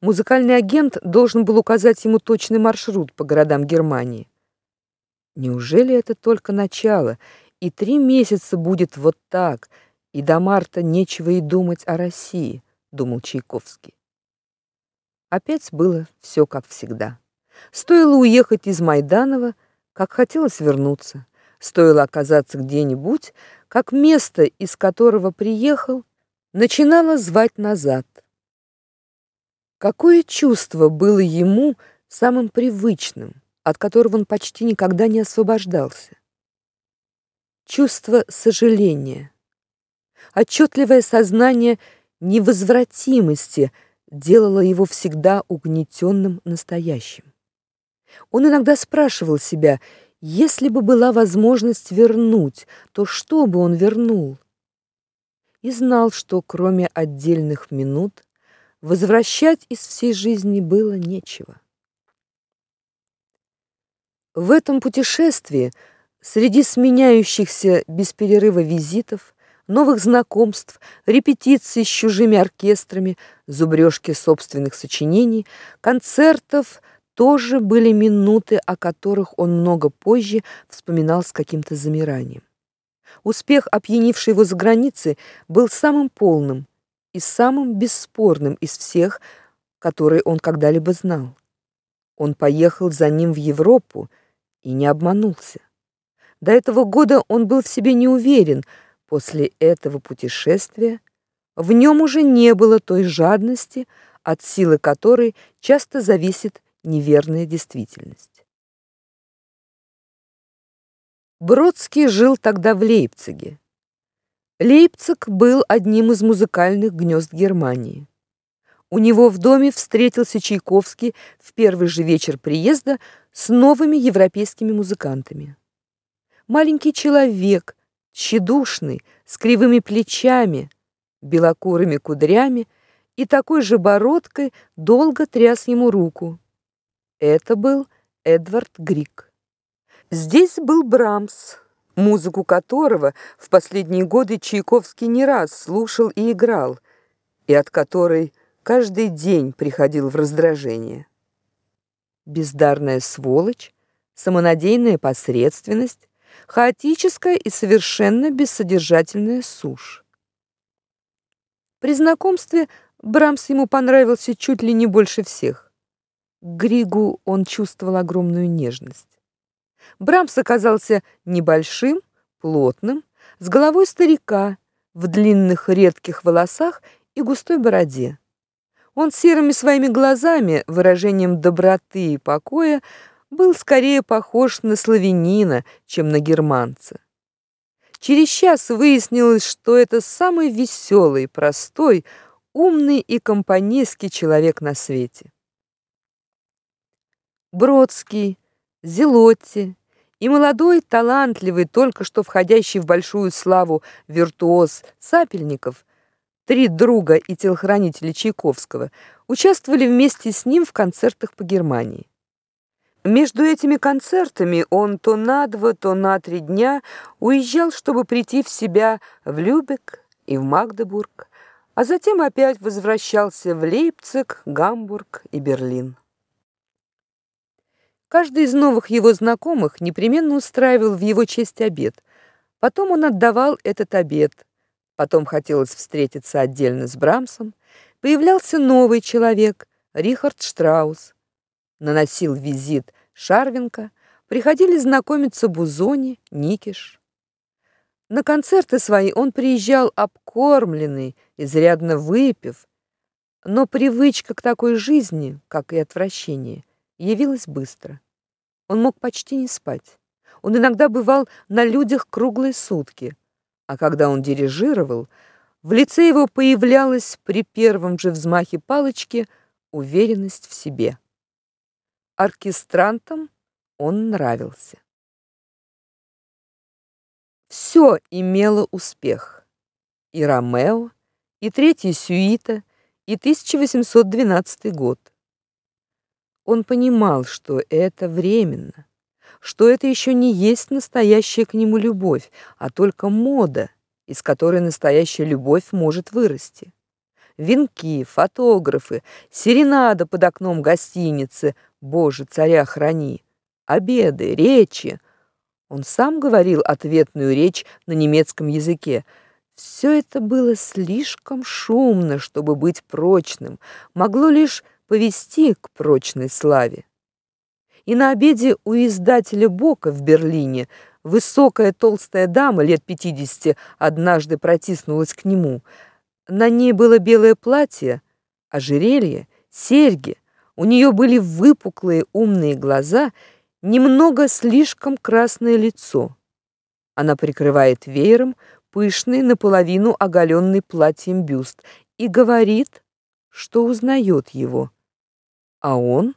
Музыкальный агент должен был указать ему точный маршрут по городам Германии. Неужели это только начало, и три месяца будет вот так, и до марта нечего и думать о России, думал Чайковский. Опять было все как всегда. Стоило уехать из Майданова, как хотелось вернуться. Стоило оказаться где-нибудь, как место, из которого приехал, начинало звать назад. Какое чувство было ему самым привычным? От которого он почти никогда не освобождался. Чувство сожаления, отчетливое сознание невозвратимости делало его всегда угнетенным настоящим. Он иногда спрашивал себя, если бы была возможность вернуть, то что бы он вернул? и знал, что кроме отдельных минут возвращать из всей жизни было нечего. В этом путешествии среди сменяющихся без перерыва визитов, новых знакомств, репетиций с чужими оркестрами, зубрежки собственных сочинений, концертов тоже были минуты, о которых он много позже вспоминал с каким-то замиранием. Успех, опьянивший его за границей, был самым полным и самым бесспорным из всех, которые он когда-либо знал. Он поехал за ним в Европу и не обманулся. До этого года он был в себе не уверен, после этого путешествия в нем уже не было той жадности, от силы которой часто зависит неверная действительность. Бродский жил тогда в Лейпциге. Лейпциг был одним из музыкальных гнезд Германии. У него в доме встретился Чайковский в первый же вечер приезда с новыми европейскими музыкантами. Маленький человек, тщедушный, с кривыми плечами, белокурыми кудрями и такой же бородкой, долго тряс ему руку. Это был Эдвард Грик. Здесь был Брамс, музыку которого в последние годы Чайковский не раз слушал и играл, и от которой каждый день приходил в раздражение. Бездарная сволочь, самонадеянная посредственность, хаотическая и совершенно бессодержательная сушь. При знакомстве Брамс ему понравился чуть ли не больше всех. К Григу он чувствовал огромную нежность. Брамс оказался небольшим, плотным, с головой старика, в длинных редких волосах и густой бороде. Он серыми своими глазами, выражением доброты и покоя, был скорее похож на славянина, чем на германца. Через час выяснилось, что это самый веселый, простой, умный и компанейский человек на свете. Бродский, Зелотти и молодой, талантливый, только что входящий в большую славу виртуоз Сапельников, три друга и телохранители Чайковского, участвовали вместе с ним в концертах по Германии. Между этими концертами он то на два, то на три дня уезжал, чтобы прийти в себя в Любек и в Магдебург, а затем опять возвращался в Лейпциг, Гамбург и Берлин. Каждый из новых его знакомых непременно устраивал в его честь обед. Потом он отдавал этот обед. Потом хотелось встретиться отдельно с Брамсом. Появлялся новый человек, Рихард Штраус. Наносил визит Шарвенко, приходили знакомиться Бузони, Никиш. На концерты свои он приезжал обкормленный, изрядно выпив, но привычка к такой жизни, как и отвращение, явилась быстро. Он мог почти не спать. Он иногда бывал на людях круглые сутки, а когда он дирижировал, в лице его появлялась при первом же взмахе палочки уверенность в себе. Оркестрантам он нравился. Все имело успех. И Ромео, и третья сюита, и 1812 год. Он понимал, что это временно, что это еще не есть настоящая к нему любовь, а только мода, из которой настоящая любовь может вырасти. Венки, фотографы, серенада под окном гостиницы, Боже, царя храни, обеды, речи. Он сам говорил ответную речь на немецком языке. Все это было слишком шумно, чтобы быть прочным, могло лишь повести к прочной славе. И на обеде у издателя Бока в Берлине высокая толстая дама лет пятидесяти однажды протиснулась к нему. На ней было белое платье, ожерелье, серьги. У нее были выпуклые умные глаза, немного слишком красное лицо. Она прикрывает веером пышный наполовину оголенный платьем бюст и говорит, что узнает его. А он?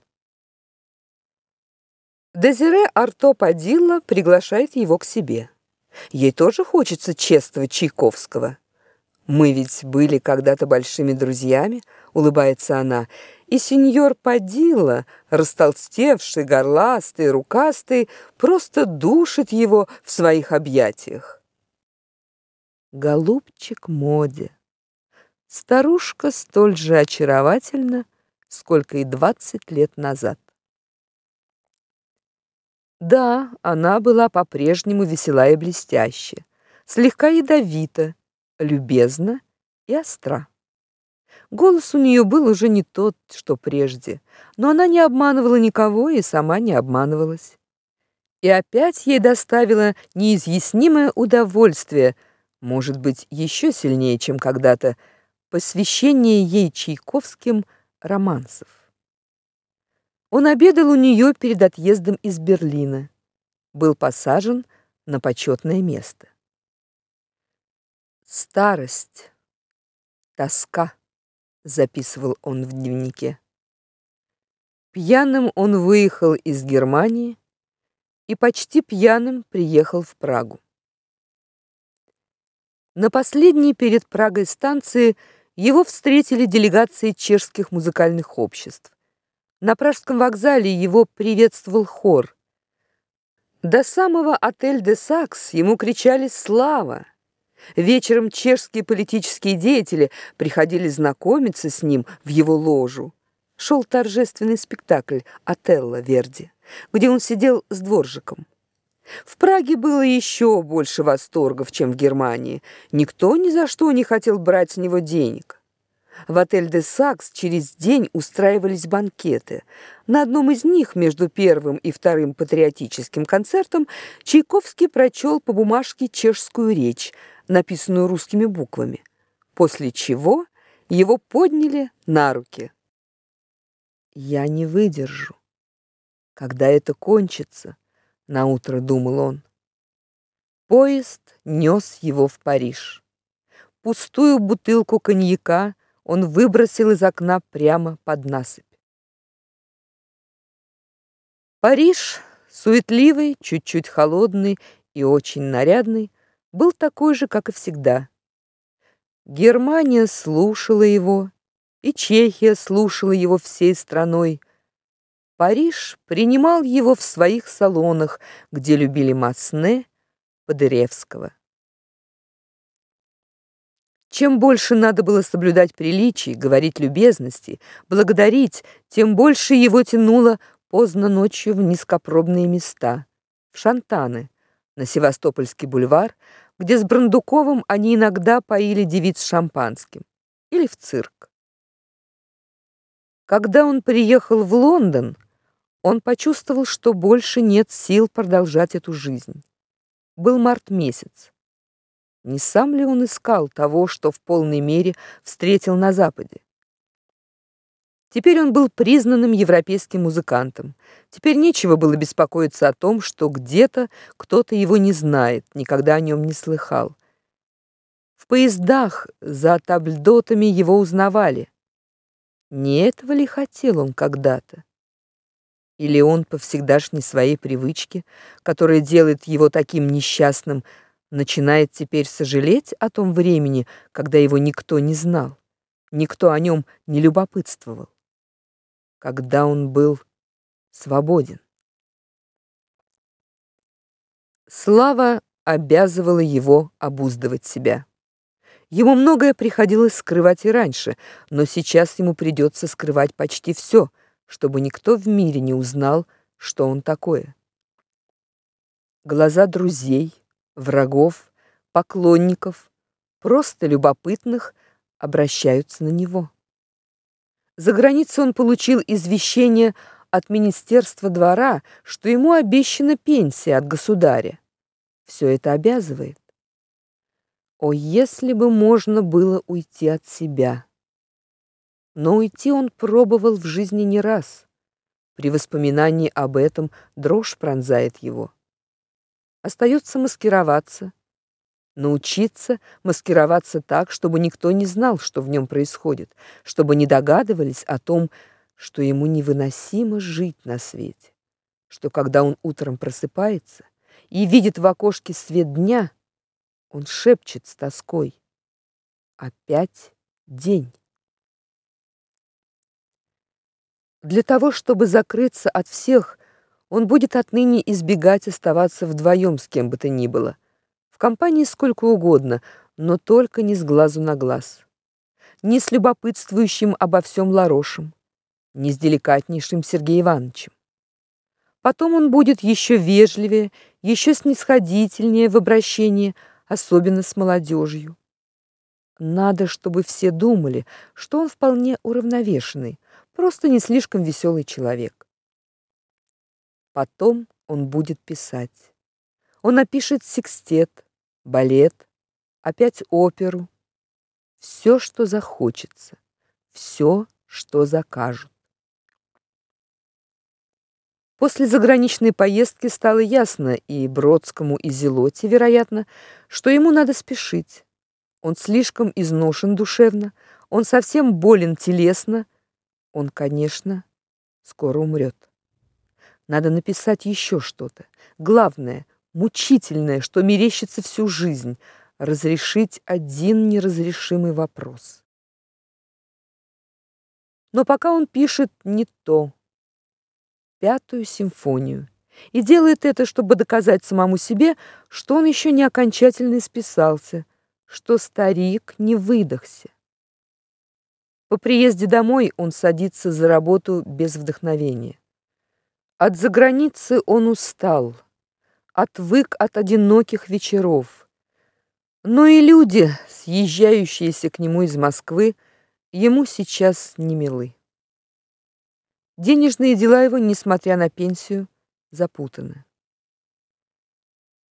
Дезире Арто Падилла приглашает его к себе. Ей тоже хочется чествовать Чайковского. Мы ведь были когда-то большими друзьями, улыбается она. И сеньор Падилла, растолстевший, горластый, рукастый, просто душит его в своих объятиях. Голубчик Моди. Старушка столь же очаровательна, сколько и двадцать лет назад. Да, она была по-прежнему весела и блестящая, слегка ядовита, любезна и остра. Голос у нее был уже не тот, что прежде, но она не обманывала никого и сама не обманывалась. И опять ей доставило неизъяснимое удовольствие, может быть, еще сильнее, чем когда-то, посвящение ей чайковским романсов. Он обедал у нее перед отъездом из Берлина, был посажен на почетное место. Старость, тоска, записывал он в дневнике. Пьяным он выехал из Германии и почти пьяным приехал в Прагу. На последней перед Прагой станции его встретили делегации чешских музыкальных обществ. На пражском вокзале его приветствовал хор. До самого отель де Сакс ему кричали слава. Вечером чешские политические деятели приходили знакомиться с ним в его ложу. Шел торжественный спектакль Отелло Верди, где он сидел с дворжиком. В Праге было еще больше восторгов, чем в Германии. Никто ни за что не хотел брать с него денег. В отель «Де Сакс» через день устраивались банкеты. На одном из них, между первым и вторым патриотическим концертом, Чайковский прочел по бумажке чешскую речь, написанную русскими буквами, после чего его подняли на руки. «Я не выдержу. Когда это кончится?» — наутро думал он. Поезд нес его в Париж. Пустую бутылку коньяка он выбросил из окна прямо под насыпь. Париж, суетливый, чуть-чуть холодный и очень нарядный, был такой же, как и всегда. Германия слушала его, и Чехия слушала его всей страной. Париж принимал его в своих салонах, где любили Масне, Подыревского. Чем больше надо было соблюдать приличий, говорить любезности, благодарить, тем больше его тянуло поздно ночью в низкопробные места, в Шантаны, на Севастопольский бульвар, где с Брандуковым они иногда поили девиц шампанским, или в цирк. Когда он приехал в Лондон, он почувствовал, что больше нет сил продолжать эту жизнь. Был март месяц. Не сам ли он искал того, что в полной мере встретил на западе? Теперь он был признанным европейским музыкантом. Теперь нечего было беспокоиться о том, что где-то кто-то его не знает, никогда о нем не слыхал. В поездах за табльдотами его узнавали. Не этого ли хотел он когда-то? Или он по всегдашней своей привычке, которая делает его таким несчастным, начинает теперь сожалеть о том времени, когда его никто не знал, никто о нем не любопытствовал, когда он был свободен. Слава обязывала его обуздывать себя. Ему многое приходилось скрывать и раньше, но сейчас ему придется скрывать почти все, чтобы никто в мире не узнал, что он такое. Глаза друзей, врагов, поклонников, просто любопытных обращаются на него. За границей он получил извещение от министерства двора, что ему обещана пенсия от государя. Все это обязывает. О, если бы можно было уйти от себя. Но уйти он пробовал в жизни не раз. При воспоминании об этом дрожь пронзает его. Остается маскироваться, научиться маскироваться так, чтобы никто не знал, что в нем происходит, чтобы не догадывались о том, что ему невыносимо жить на свете, что когда он утром просыпается и видит в окошке свет дня, он шепчет с тоской: опять день. Для того, чтобы закрыться от всех, он будет отныне избегать оставаться вдвоем с кем бы то ни было. В компании сколько угодно, но только не с глазу на глаз. Не с любопытствующим обо всем Ларошем, не с деликатнейшим Сергеем Ивановичем. Потом он будет еще вежливее, еще снисходительнее в обращении, особенно с молодежью. Надо, чтобы все думали, что он вполне уравновешенный, просто не слишком веселый человек. Потом он будет писать. Он напишет секстет, балет, опять оперу, все, что захочется, все, что закажут. После заграничной поездки стало ясно и Бродскому, и Зелоте, вероятно, что ему надо спешить. Он слишком изношен душевно, он совсем болен телесно, он, конечно, скоро умрет. Надо написать еще что-то. Главное, мучительное, что мерещится всю жизнь разрешить один неразрешимый вопрос. Но пока он пишет не то. Пятую симфонию. И делает это, чтобы доказать самому себе, что он еще не окончательно исписался, что старик не выдохся. По приезде домой он садится за работу без вдохновения. От заграницы он устал, отвык от одиноких вечеров. Но и люди, съезжающиеся к нему из Москвы, ему сейчас не милы. Денежные дела его, несмотря на пенсию, запутаны.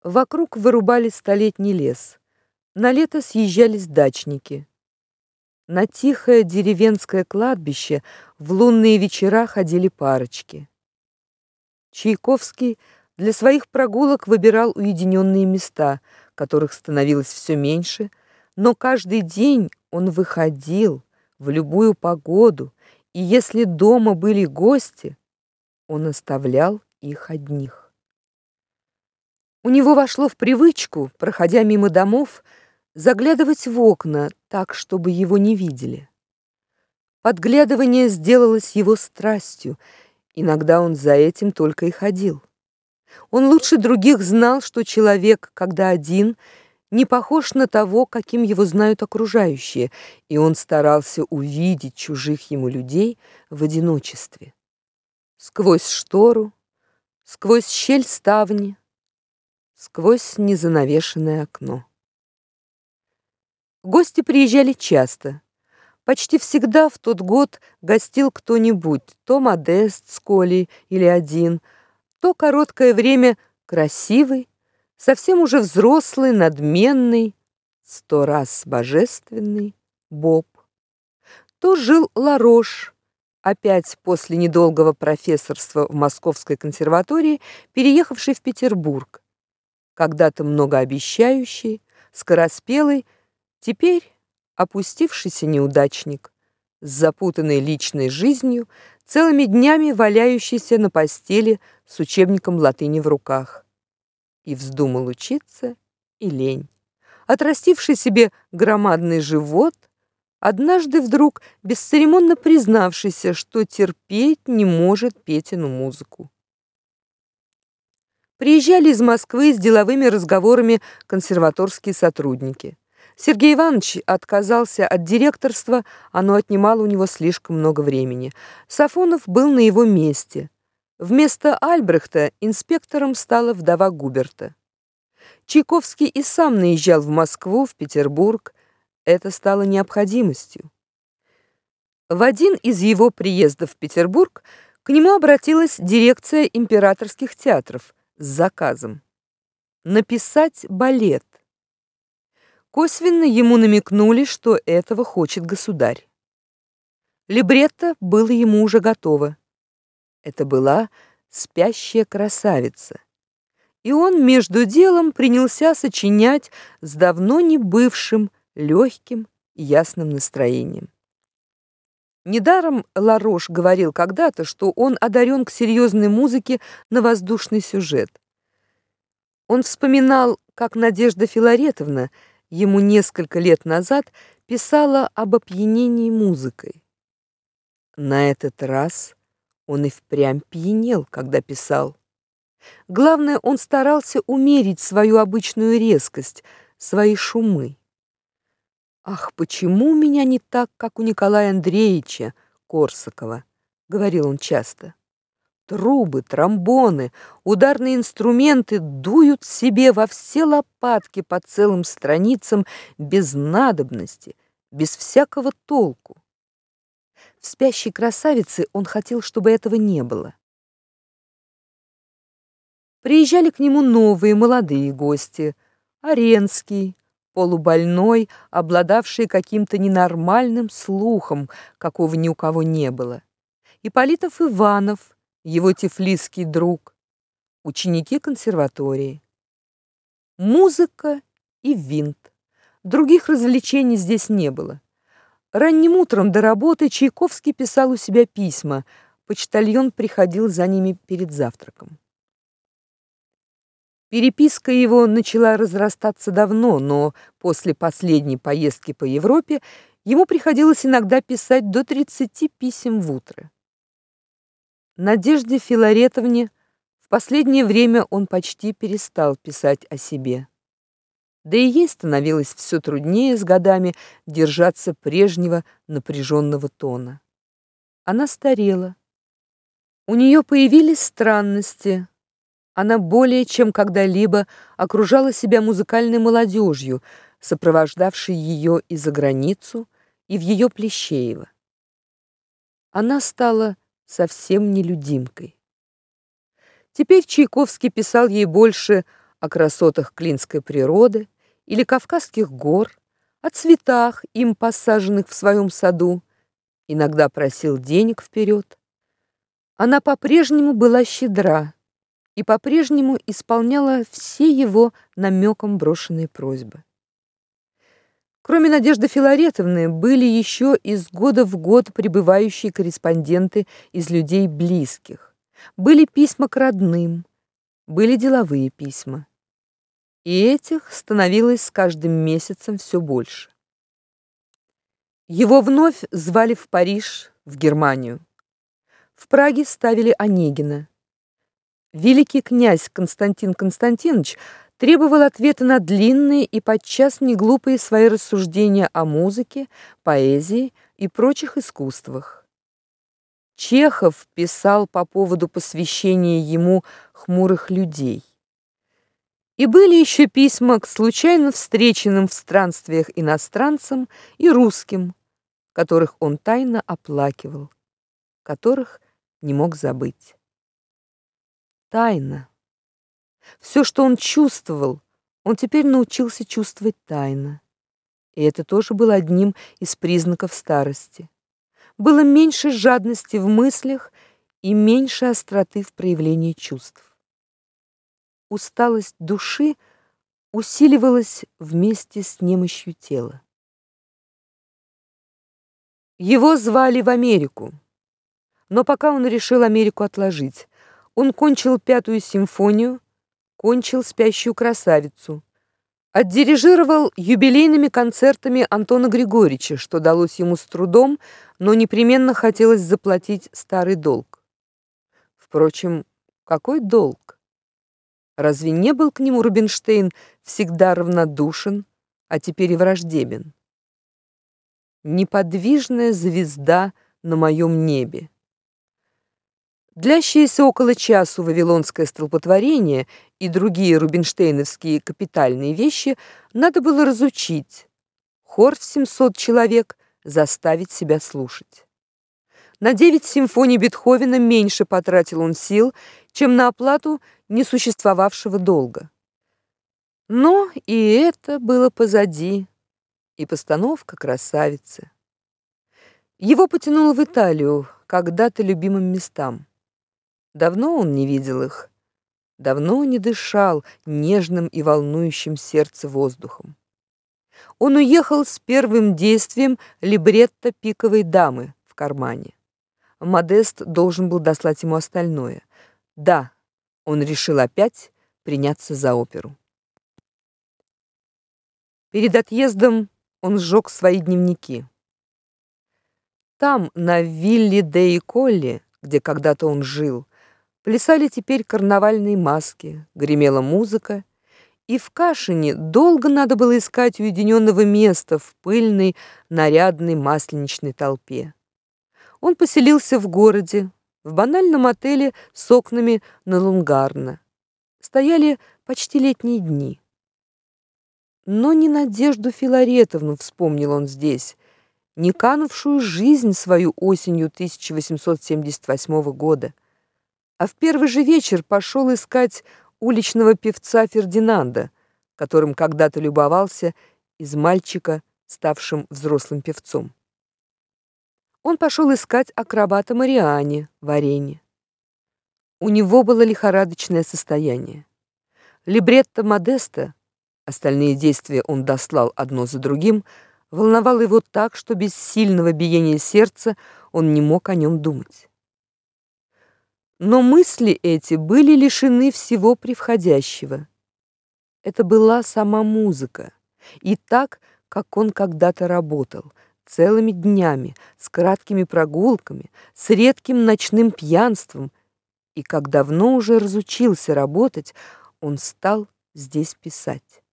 Вокруг вырубали столетний лес. На лето съезжались дачники. На тихое деревенское кладбище в лунные вечера ходили парочки. Чайковский для своих прогулок выбирал уединенные места, которых становилось все меньше, но каждый день он выходил в любую погоду, и если дома были гости, он оставлял их одних. У него вошло в привычку, проходя мимо домов, заглядывать в окна так, чтобы его не видели. Подглядывание сделалось его страстью. Иногда он за этим только и ходил. Он лучше других знал, что человек, когда один, не похож на того, каким его знают окружающие, и он старался увидеть чужих ему людей в одиночестве. Сквозь штору, сквозь щель ставни, сквозь незанавешенное окно. Гости приезжали часто. Почти всегда в тот год гостил кто-нибудь, то Модест с Колей или один, то короткое время красивый, совсем уже взрослый, надменный, сто раз божественный Боб. То жил Ларош, опять после недолгого профессорства в Московской консерватории, переехавший в Петербург. Когда-то многообещающий, скороспелый, Теперь опустившийся неудачник с запутанной личной жизнью, целыми днями валяющийся на постели с учебником латыни в руках. И вздумал учиться, и лень. Отрастивший себе громадный живот, однажды вдруг бесцеремонно признавшийся, что терпеть не может Петину музыку. Приезжали из Москвы с деловыми разговорами консерваторские сотрудники. Сергей Иванович отказался от директорства, оно отнимало у него слишком много времени. Сафонов был на его месте. Вместо Альбрехта инспектором стала вдова Губерта. Чайковский и сам наезжал в Москву, в Петербург. Это стало необходимостью. В один из его приездов в Петербург к нему обратилась дирекция императорских театров с заказом написать балет Косвенно ему намекнули, что этого хочет государь. Либретто было ему уже готово. Это была спящая красавица. И он между делом принялся сочинять с давно не бывшим легким и ясным настроением. Недаром Ларош говорил когда-то, что он одарен к серьезной музыке на воздушный сюжет. Он вспоминал, как Надежда Филаретовна ему несколько лет назад писала об опьянении музыкой. На этот раз он и впрямь пьянел, когда писал. Главное, он старался умерить свою обычную резкость, свои шумы. Ах, почему у меня не так, как у Николая Андреевича Корсакова, говорил он часто. Трубы, тромбоны, ударные инструменты дуют себе во все лопатки по целым страницам без надобности, без всякого толку. В спящей красавице он хотел, чтобы этого не было. Приезжали к нему новые молодые гости: Аренский, полубольной, обладавший каким-то ненормальным слухом, какого ни у кого не было. Ипполитов Иванов, его тифлисский друг, ученики консерватории. Музыка и винт. Других развлечений здесь не было. Ранним утром до работы Чайковский писал у себя письма. Почтальон приходил за ними перед завтраком. Переписка его начала разрастаться давно, но после последней поездки по Европе ему приходилось иногда писать до 30 писем в утро. Надежде Филаретовне в последнее время он почти перестал писать о себе. Да и ей становилось все труднее с годами держаться прежнего напряженного тона. Она старела. У нее появились странности. Она более чем когда-либо окружала себя музыкальной молодежью, сопровождавшей ее и за границу, и в ее Плещеево. Она стала совсем нелюдимкой. Теперь Чайковский писал ей больше о красотах клинской природы или Кавказских гор, о цветах, им посаженных в своем саду, иногда просил денег вперед. Она по-прежнему была щедра и по-прежнему исполняла все его намеком брошенные просьбы. Кроме Надежды Филаретовны, были еще из года в год прибывающие корреспонденты из людей близких. Были письма к родным, были деловые письма и этих становилось с каждым месяцем все больше. Его вновь звали в Париж, в Германию. В Праге ставили Онегина. Великий князь Константин Константинович требовал ответа на длинные и подчас неглупые свои рассуждения о музыке, поэзии и прочих искусствах. Чехов писал по поводу посвящения ему хмурых людей. И были еще письма к случайно встреченным в странствиях иностранцам и русским, которых он тайно оплакивал, которых не мог забыть. Тайна. Все, что он чувствовал, он теперь научился чувствовать тайно. И это тоже было одним из признаков старости. Было меньше жадности в мыслях и меньше остроты в проявлении чувств усталость души усиливалась вместе с немощью тела. Его звали в Америку. Но пока он решил Америку отложить, он кончил пятую симфонию, кончил спящую красавицу, отдирижировал юбилейными концертами Антона Григорьевича, что далось ему с трудом, но непременно хотелось заплатить старый долг. Впрочем, какой долг? Разве не был к нему Рубинштейн всегда равнодушен, а теперь и враждебен? Неподвижная звезда на моем небе. Длящееся около часу вавилонское столпотворение и другие рубинштейновские капитальные вещи надо было разучить. Хор в 700 человек заставить себя слушать. На девять симфоний Бетховена меньше потратил он сил, чем на оплату несуществовавшего долга. Но и это было позади, и постановка красавицы. Его потянуло в Италию, когда-то любимым местам. Давно он не видел их, давно не дышал нежным и волнующим сердце воздухом. Он уехал с первым действием либретто пиковой дамы в кармане. Модест должен был дослать ему остальное. Да, он решил опять приняться за оперу. Перед отъездом он сжег свои дневники. Там, на вилле де Колли, где когда-то он жил, плясали теперь карнавальные маски, гремела музыка, и в Кашине долго надо было искать уединенного места в пыльной, нарядной масленичной толпе. Он поселился в городе, в банальном отеле с окнами на Лунгарно. Стояли почти летние дни. Но не Надежду Филаретовну вспомнил он здесь, не канувшую жизнь свою осенью 1878 года, а в первый же вечер пошел искать уличного певца Фердинанда, которым когда-то любовался из мальчика, ставшим взрослым певцом. Он пошел искать акробата Мариани в арене. У него было лихорадочное состояние. Либретто Модеста остальные действия он дослал одно за другим, волновало его так, что без сильного биения сердца он не мог о нем думать. Но мысли эти были лишены всего превходящего. Это была сама музыка, и так, как он когда-то работал, целыми днями, с краткими прогулками, с редким ночным пьянством, и как давно уже разучился работать, он стал здесь писать.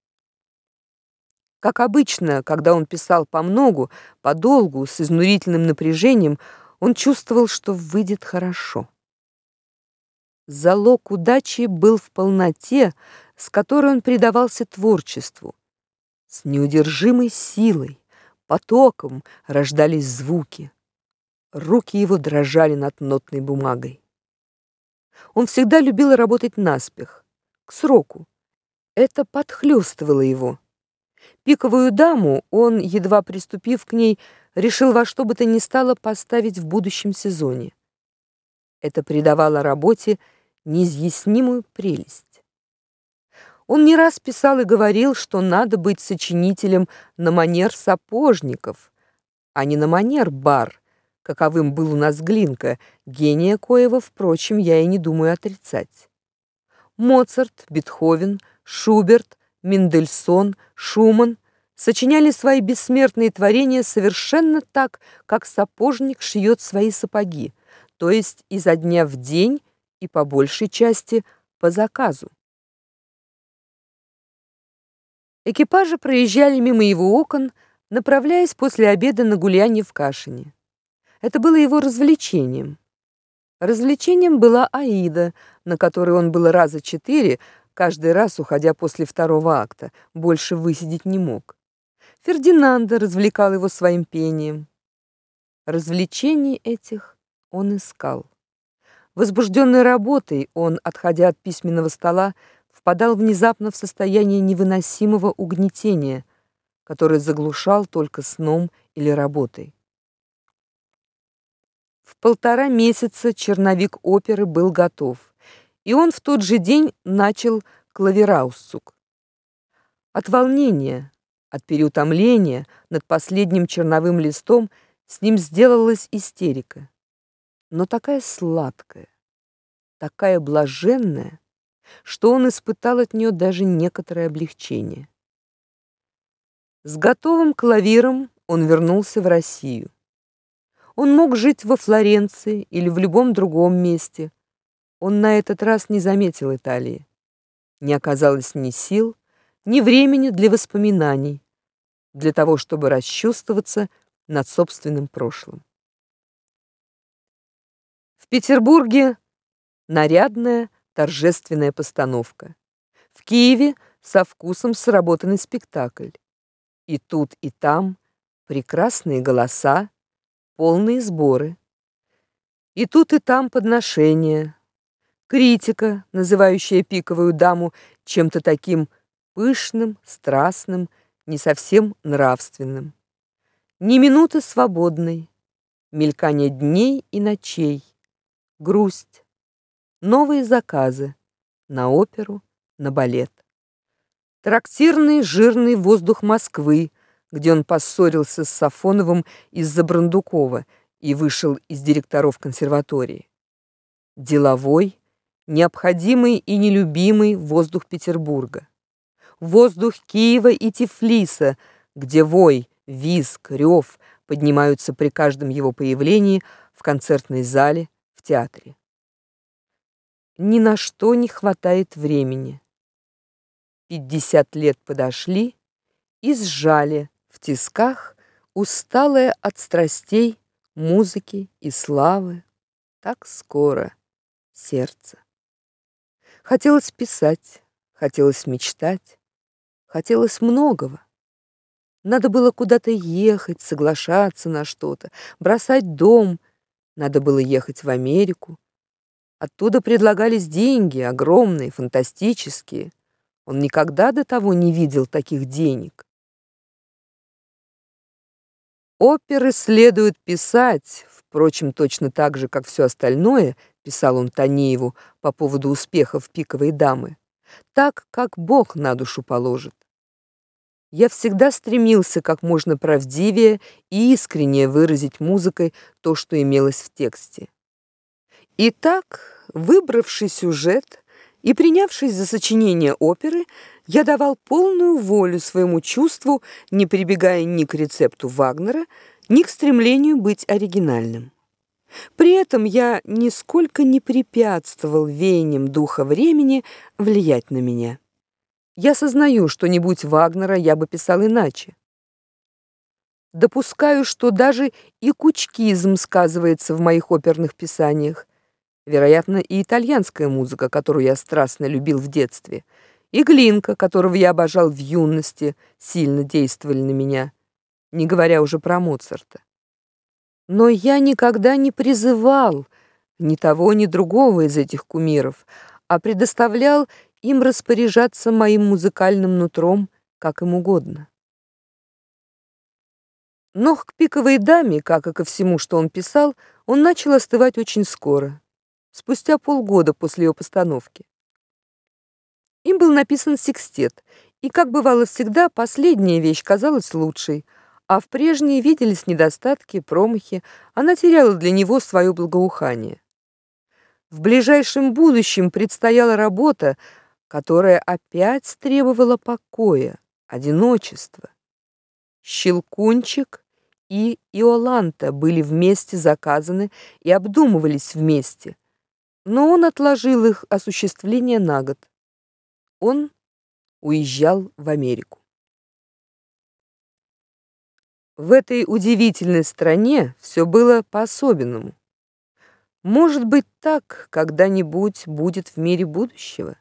Как обычно, когда он писал по многу, подолгу, с изнурительным напряжением, он чувствовал, что выйдет хорошо. Залог удачи был в полноте, с которой он предавался творчеству. С неудержимой силой, потоком рождались звуки. Руки его дрожали над нотной бумагой. Он всегда любил работать наспех, к сроку. Это подхлёстывало его. Пиковую даму он, едва приступив к ней, решил во что бы то ни стало поставить в будущем сезоне. Это придавало работе неизъяснимую прелесть. Он не раз писал и говорил, что надо быть сочинителем на манер сапожников, а не на манер бар, каковым был у нас Глинка, гения коего, впрочем, я и не думаю отрицать. Моцарт, Бетховен, Шуберт Мендельсон, Шуман сочиняли свои бессмертные творения совершенно так, как сапожник шьет свои сапоги, то есть изо дня в день и по большей части по заказу. Экипажи проезжали мимо его окон, направляясь после обеда на гуляние в Кашине. Это было его развлечением. Развлечением была Аида, на которой он был раза четыре, каждый раз уходя после второго акта, больше высидеть не мог. Фердинанда развлекал его своим пением. Развлечений этих он искал. Возбужденный работой, он, отходя от письменного стола, впадал внезапно в состояние невыносимого угнетения, которое заглушал только сном или работой. В полтора месяца черновик оперы был готов и он в тот же день начал клавирауссук. От волнения, от переутомления над последним черновым листом с ним сделалась истерика. Но такая сладкая, такая блаженная, что он испытал от нее даже некоторое облегчение. С готовым клавиром он вернулся в Россию. Он мог жить во Флоренции или в любом другом месте, он на этот раз не заметил Италии. Не оказалось ни сил, ни времени для воспоминаний, для того, чтобы расчувствоваться над собственным прошлым. Петербурге нарядная, торжественная постановка. В Киеве со вкусом сработанный спектакль. И тут, и там прекрасные голоса, полные сборы. И тут, и там подношения, критика, называющая пиковую даму чем-то таким пышным, страстным, не совсем нравственным. Ни минуты свободной, мелькание дней и ночей, грусть, новые заказы на оперу, на балет. Трактирный жирный воздух Москвы, где он поссорился с Сафоновым из-за Брандукова и вышел из директоров консерватории. Деловой, необходимый и нелюбимый воздух Петербурга, воздух Киева и Тифлиса, где вой, визг, рев поднимаются при каждом его появлении в концертной зале, театре. Ни на что не хватает времени. Пятьдесят лет подошли и сжали в тисках усталое от страстей, музыки и славы так скоро сердце. Хотелось писать, хотелось мечтать, хотелось многого. Надо было куда-то ехать, соглашаться на что-то, бросать дом. Надо было ехать в Америку. Оттуда предлагались деньги, огромные, фантастические. Он никогда до того не видел таких денег. Оперы следует писать, впрочем, точно так же, как все остальное, писал он Танееву по поводу успехов пиковой дамы, так, как Бог на душу положит. Я всегда стремился как можно правдивее и искреннее выразить музыкой то, что имелось в тексте. Итак, выбравший сюжет и принявшись за сочинение оперы, я давал полную волю своему чувству, не прибегая ни к рецепту Вагнера, ни к стремлению быть оригинальным. При этом я нисколько не препятствовал веяниям духа времени влиять на меня. Я сознаю, что не будь Вагнера, я бы писал иначе. Допускаю, что даже и кучкизм сказывается в моих оперных писаниях. Вероятно, и итальянская музыка, которую я страстно любил в детстве – и Глинка, которого я обожал в юности, сильно действовали на меня, не говоря уже про Моцарта. Но я никогда не призывал ни того, ни другого из этих кумиров, а предоставлял им распоряжаться моим музыкальным нутром, как им угодно. Но к пиковой даме, как и ко всему, что он писал, он начал остывать очень скоро, спустя полгода после ее постановки. Им был написан секстет, и, как бывало всегда, последняя вещь казалась лучшей, а в прежней виделись недостатки, промахи, она теряла для него свое благоухание. В ближайшем будущем предстояла работа, которая опять требовала покоя, одиночества. Щелкунчик и Иоланта были вместе заказаны и обдумывались вместе, но он отложил их осуществление на год он уезжал в Америку. В этой удивительной стране все было по-особенному. Может быть, так когда-нибудь будет в мире будущего.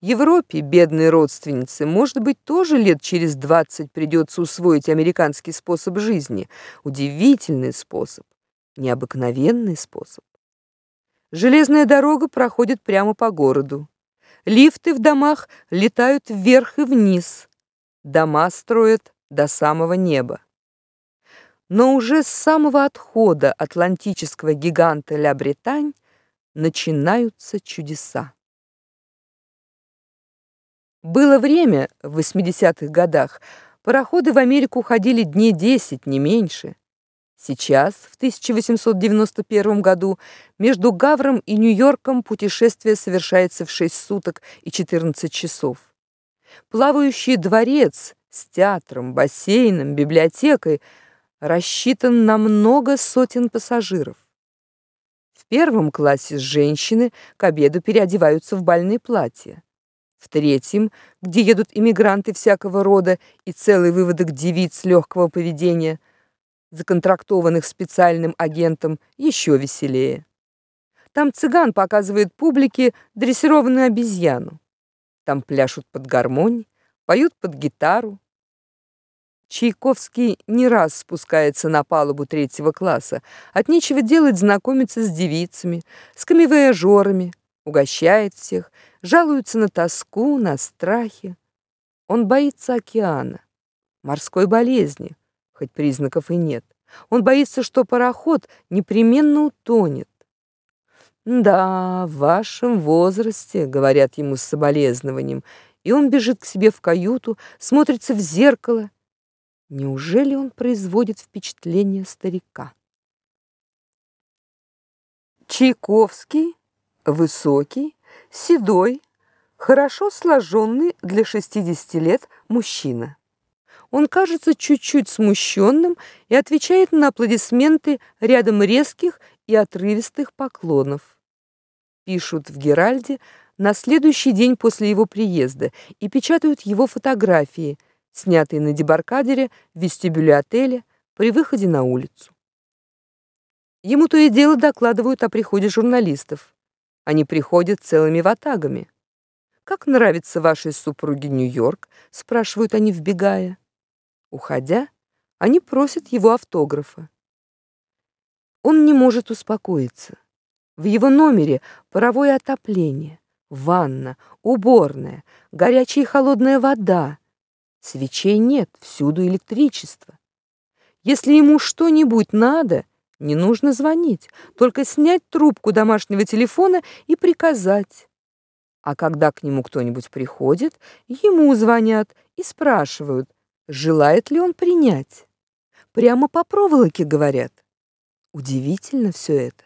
Европе, бедной родственнице, может быть, тоже лет через двадцать придется усвоить американский способ жизни, удивительный способ, необыкновенный способ. Железная дорога проходит прямо по городу. Лифты в домах летают вверх и вниз. Дома строят до самого неба. Но уже с самого отхода атлантического гиганта Ля Бретань начинаются чудеса. Было время в 80-х годах, пароходы в Америку ходили дней 10, не меньше. Сейчас, в 1891 году, между Гавром и Нью-Йорком путешествие совершается в 6 суток и 14 часов. Плавающий дворец с театром, бассейном, библиотекой рассчитан на много сотен пассажиров. В первом классе женщины к обеду переодеваются в бальные платья. В третьем, где едут иммигранты всякого рода и целый выводок девиц легкого поведения – законтрактованных специальным агентом, еще веселее. Там цыган показывает публике дрессированную обезьяну. Там пляшут под гармонь, поют под гитару. Чайковский не раз спускается на палубу третьего класса. От нечего делать знакомиться с девицами, с камевояжерами, угощает всех, жалуется на тоску, на страхи. Он боится океана, морской болезни, хоть признаков и нет. Он боится, что пароход непременно утонет. Да, в вашем возрасте, говорят ему с соболезнованием, и он бежит к себе в каюту, смотрится в зеркало. Неужели он производит впечатление старика? Чайковский, высокий, седой, хорошо сложенный для 60 лет мужчина. он кажется чуть-чуть смущенным и отвечает на аплодисменты рядом резких и отрывистых поклонов. Пишут в Геральде на следующий день после его приезда и печатают его фотографии, снятые на дебаркадере в вестибюле отеля при выходе на улицу. Ему то и дело докладывают о приходе журналистов. Они приходят целыми ватагами. Как нравится вашей супруге Нью-Йорк? спрашивают они, вбегая. Уходя, они просят его автографа. Он не может успокоиться. В его номере паровое отопление, ванна, уборная, горячая и холодная вода. Свечей нет, всюду электричество. Если ему что-нибудь надо, не нужно звонить, только снять трубку домашнего телефона и приказать. А когда к нему кто-нибудь приходит, ему звонят и спрашивают, желает ли он принять. Прямо по проволоке говорят. Удивительно все это.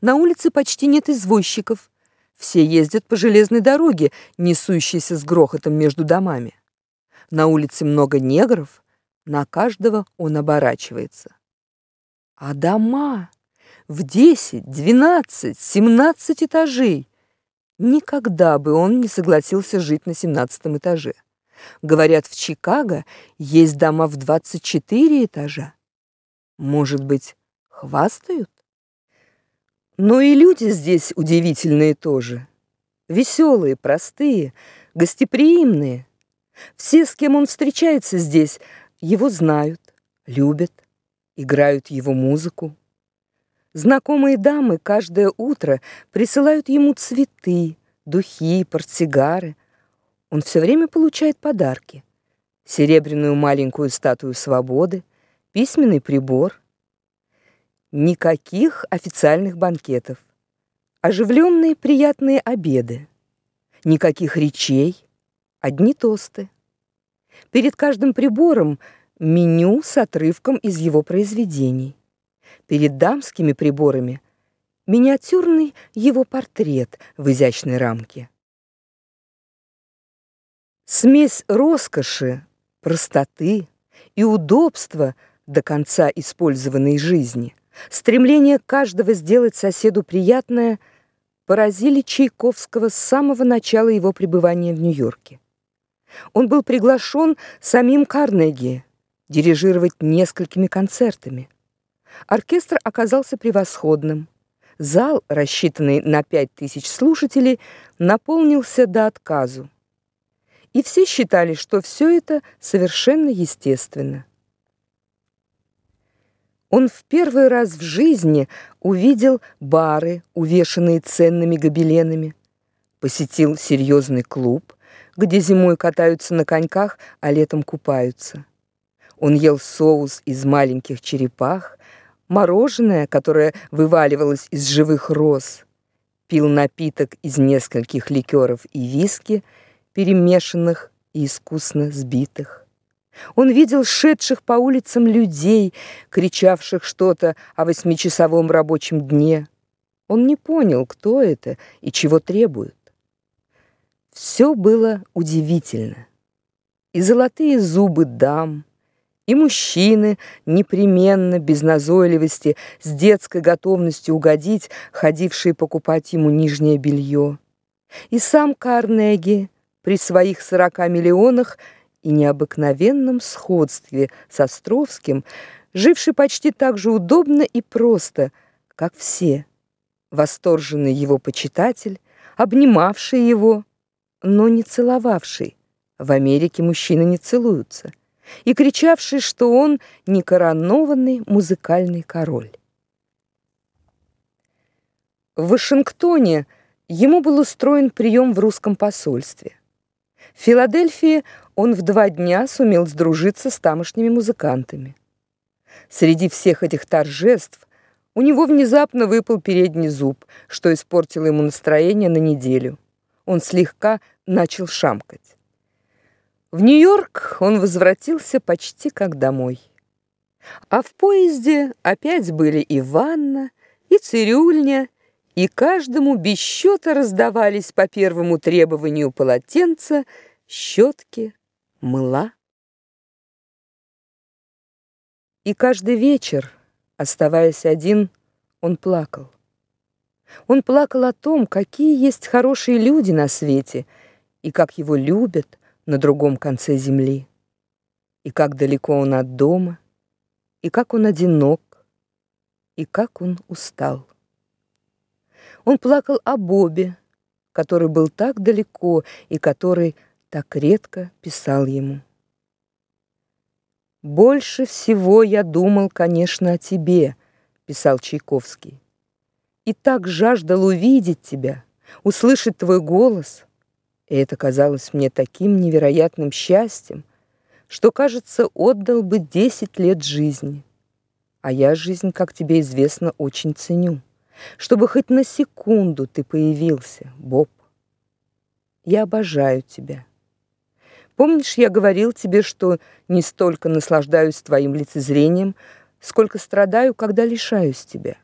На улице почти нет извозчиков. Все ездят по железной дороге, несущейся с грохотом между домами. На улице много негров, на каждого он оборачивается. А дома в 10, 12, 17 этажей. Никогда бы он не согласился жить на 17 этаже. Говорят, в Чикаго есть дома в 24 этажа. Может быть, хвастают? Но и люди здесь удивительные тоже. Веселые, простые, гостеприимные. Все, с кем он встречается здесь, его знают, любят играют его музыку. Знакомые дамы каждое утро присылают ему цветы, духи, портсигары. Он все время получает подарки. Серебряную маленькую статую свободы, письменный прибор. Никаких официальных банкетов. Оживленные приятные обеды. Никаких речей, одни тосты. Перед каждым прибором – меню с отрывком из его произведений. Перед дамскими приборами миниатюрный его портрет в изящной рамке. Смесь роскоши, простоты и удобства до конца использованной жизни, стремление каждого сделать соседу приятное поразили Чайковского с самого начала его пребывания в Нью-Йорке. Он был приглашен самим Карнеги дирижировать несколькими концертами. Оркестр оказался превосходным. Зал, рассчитанный на пять тысяч слушателей, наполнился до отказу. И все считали, что все это совершенно естественно. Он в первый раз в жизни увидел бары, увешанные ценными гобеленами, посетил серьезный клуб, где зимой катаются на коньках, а летом купаются. Он ел соус из маленьких черепах, мороженое, которое вываливалось из живых роз, пил напиток из нескольких ликеров и виски, перемешанных и искусно сбитых. Он видел шедших по улицам людей, кричавших что-то о восьмичасовом рабочем дне. Он не понял, кто это и чего требует. Все было удивительно. И золотые зубы дам, и мужчины, непременно, без назойливости, с детской готовностью угодить, ходившие покупать ему нижнее белье. И сам Карнеги при своих сорока миллионах и необыкновенном сходстве с Островским, живший почти так же удобно и просто, как все. Восторженный его почитатель, обнимавший его, но не целовавший. В Америке мужчины не целуются и кричавший, что он некоронованный музыкальный король. В Вашингтоне ему был устроен прием в русском посольстве. В Филадельфии он в два дня сумел сдружиться с тамошними музыкантами. Среди всех этих торжеств у него внезапно выпал передний зуб, что испортило ему настроение на неделю. Он слегка начал шамкать. В Нью-Йорк он возвратился почти как домой. А в поезде опять были и ванна, и цирюльня, и каждому без раздавались по первому требованию полотенца, щетки, мыла. И каждый вечер, оставаясь один, он плакал. Он плакал о том, какие есть хорошие люди на свете, и как его любят на другом конце земли, и как далеко он от дома, и как он одинок, и как он устал. Он плакал о Бобе, который был так далеко и который так редко писал ему. Больше всего я думал, конечно, о тебе, писал Чайковский. И так жаждал увидеть тебя, услышать твой голос. И это казалось мне таким невероятным счастьем, что, кажется, отдал бы десять лет жизни. А я жизнь, как тебе известно, очень ценю. Чтобы хоть на секунду ты появился, Боб. Я обожаю тебя. Помнишь, я говорил тебе, что не столько наслаждаюсь твоим лицезрением, сколько страдаю, когда лишаюсь тебя.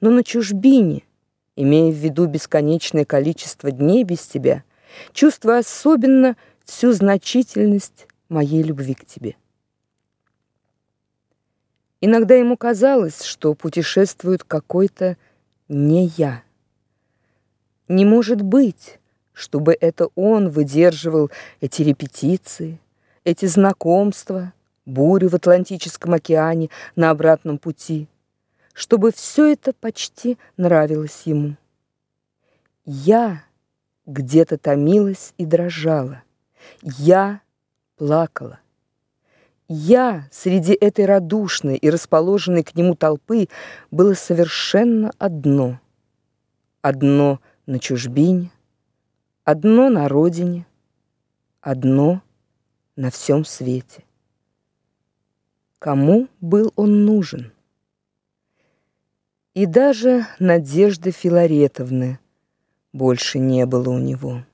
Но на чужбине, имея в виду бесконечное количество дней без тебя, чувствую особенно всю значительность моей любви к тебе. Иногда ему казалось, что путешествует какой-то не я. Не может быть, чтобы это он выдерживал эти репетиции, эти знакомства, бурю в Атлантическом океане на обратном пути, чтобы все это почти нравилось ему. Я где-то томилась и дрожала. Я плакала. Я среди этой радушной и расположенной к нему толпы было совершенно одно. Одно на чужбине, Одно на родине, одно на всем свете. Кому был он нужен? И даже Надежды Филаретовны больше не было у него.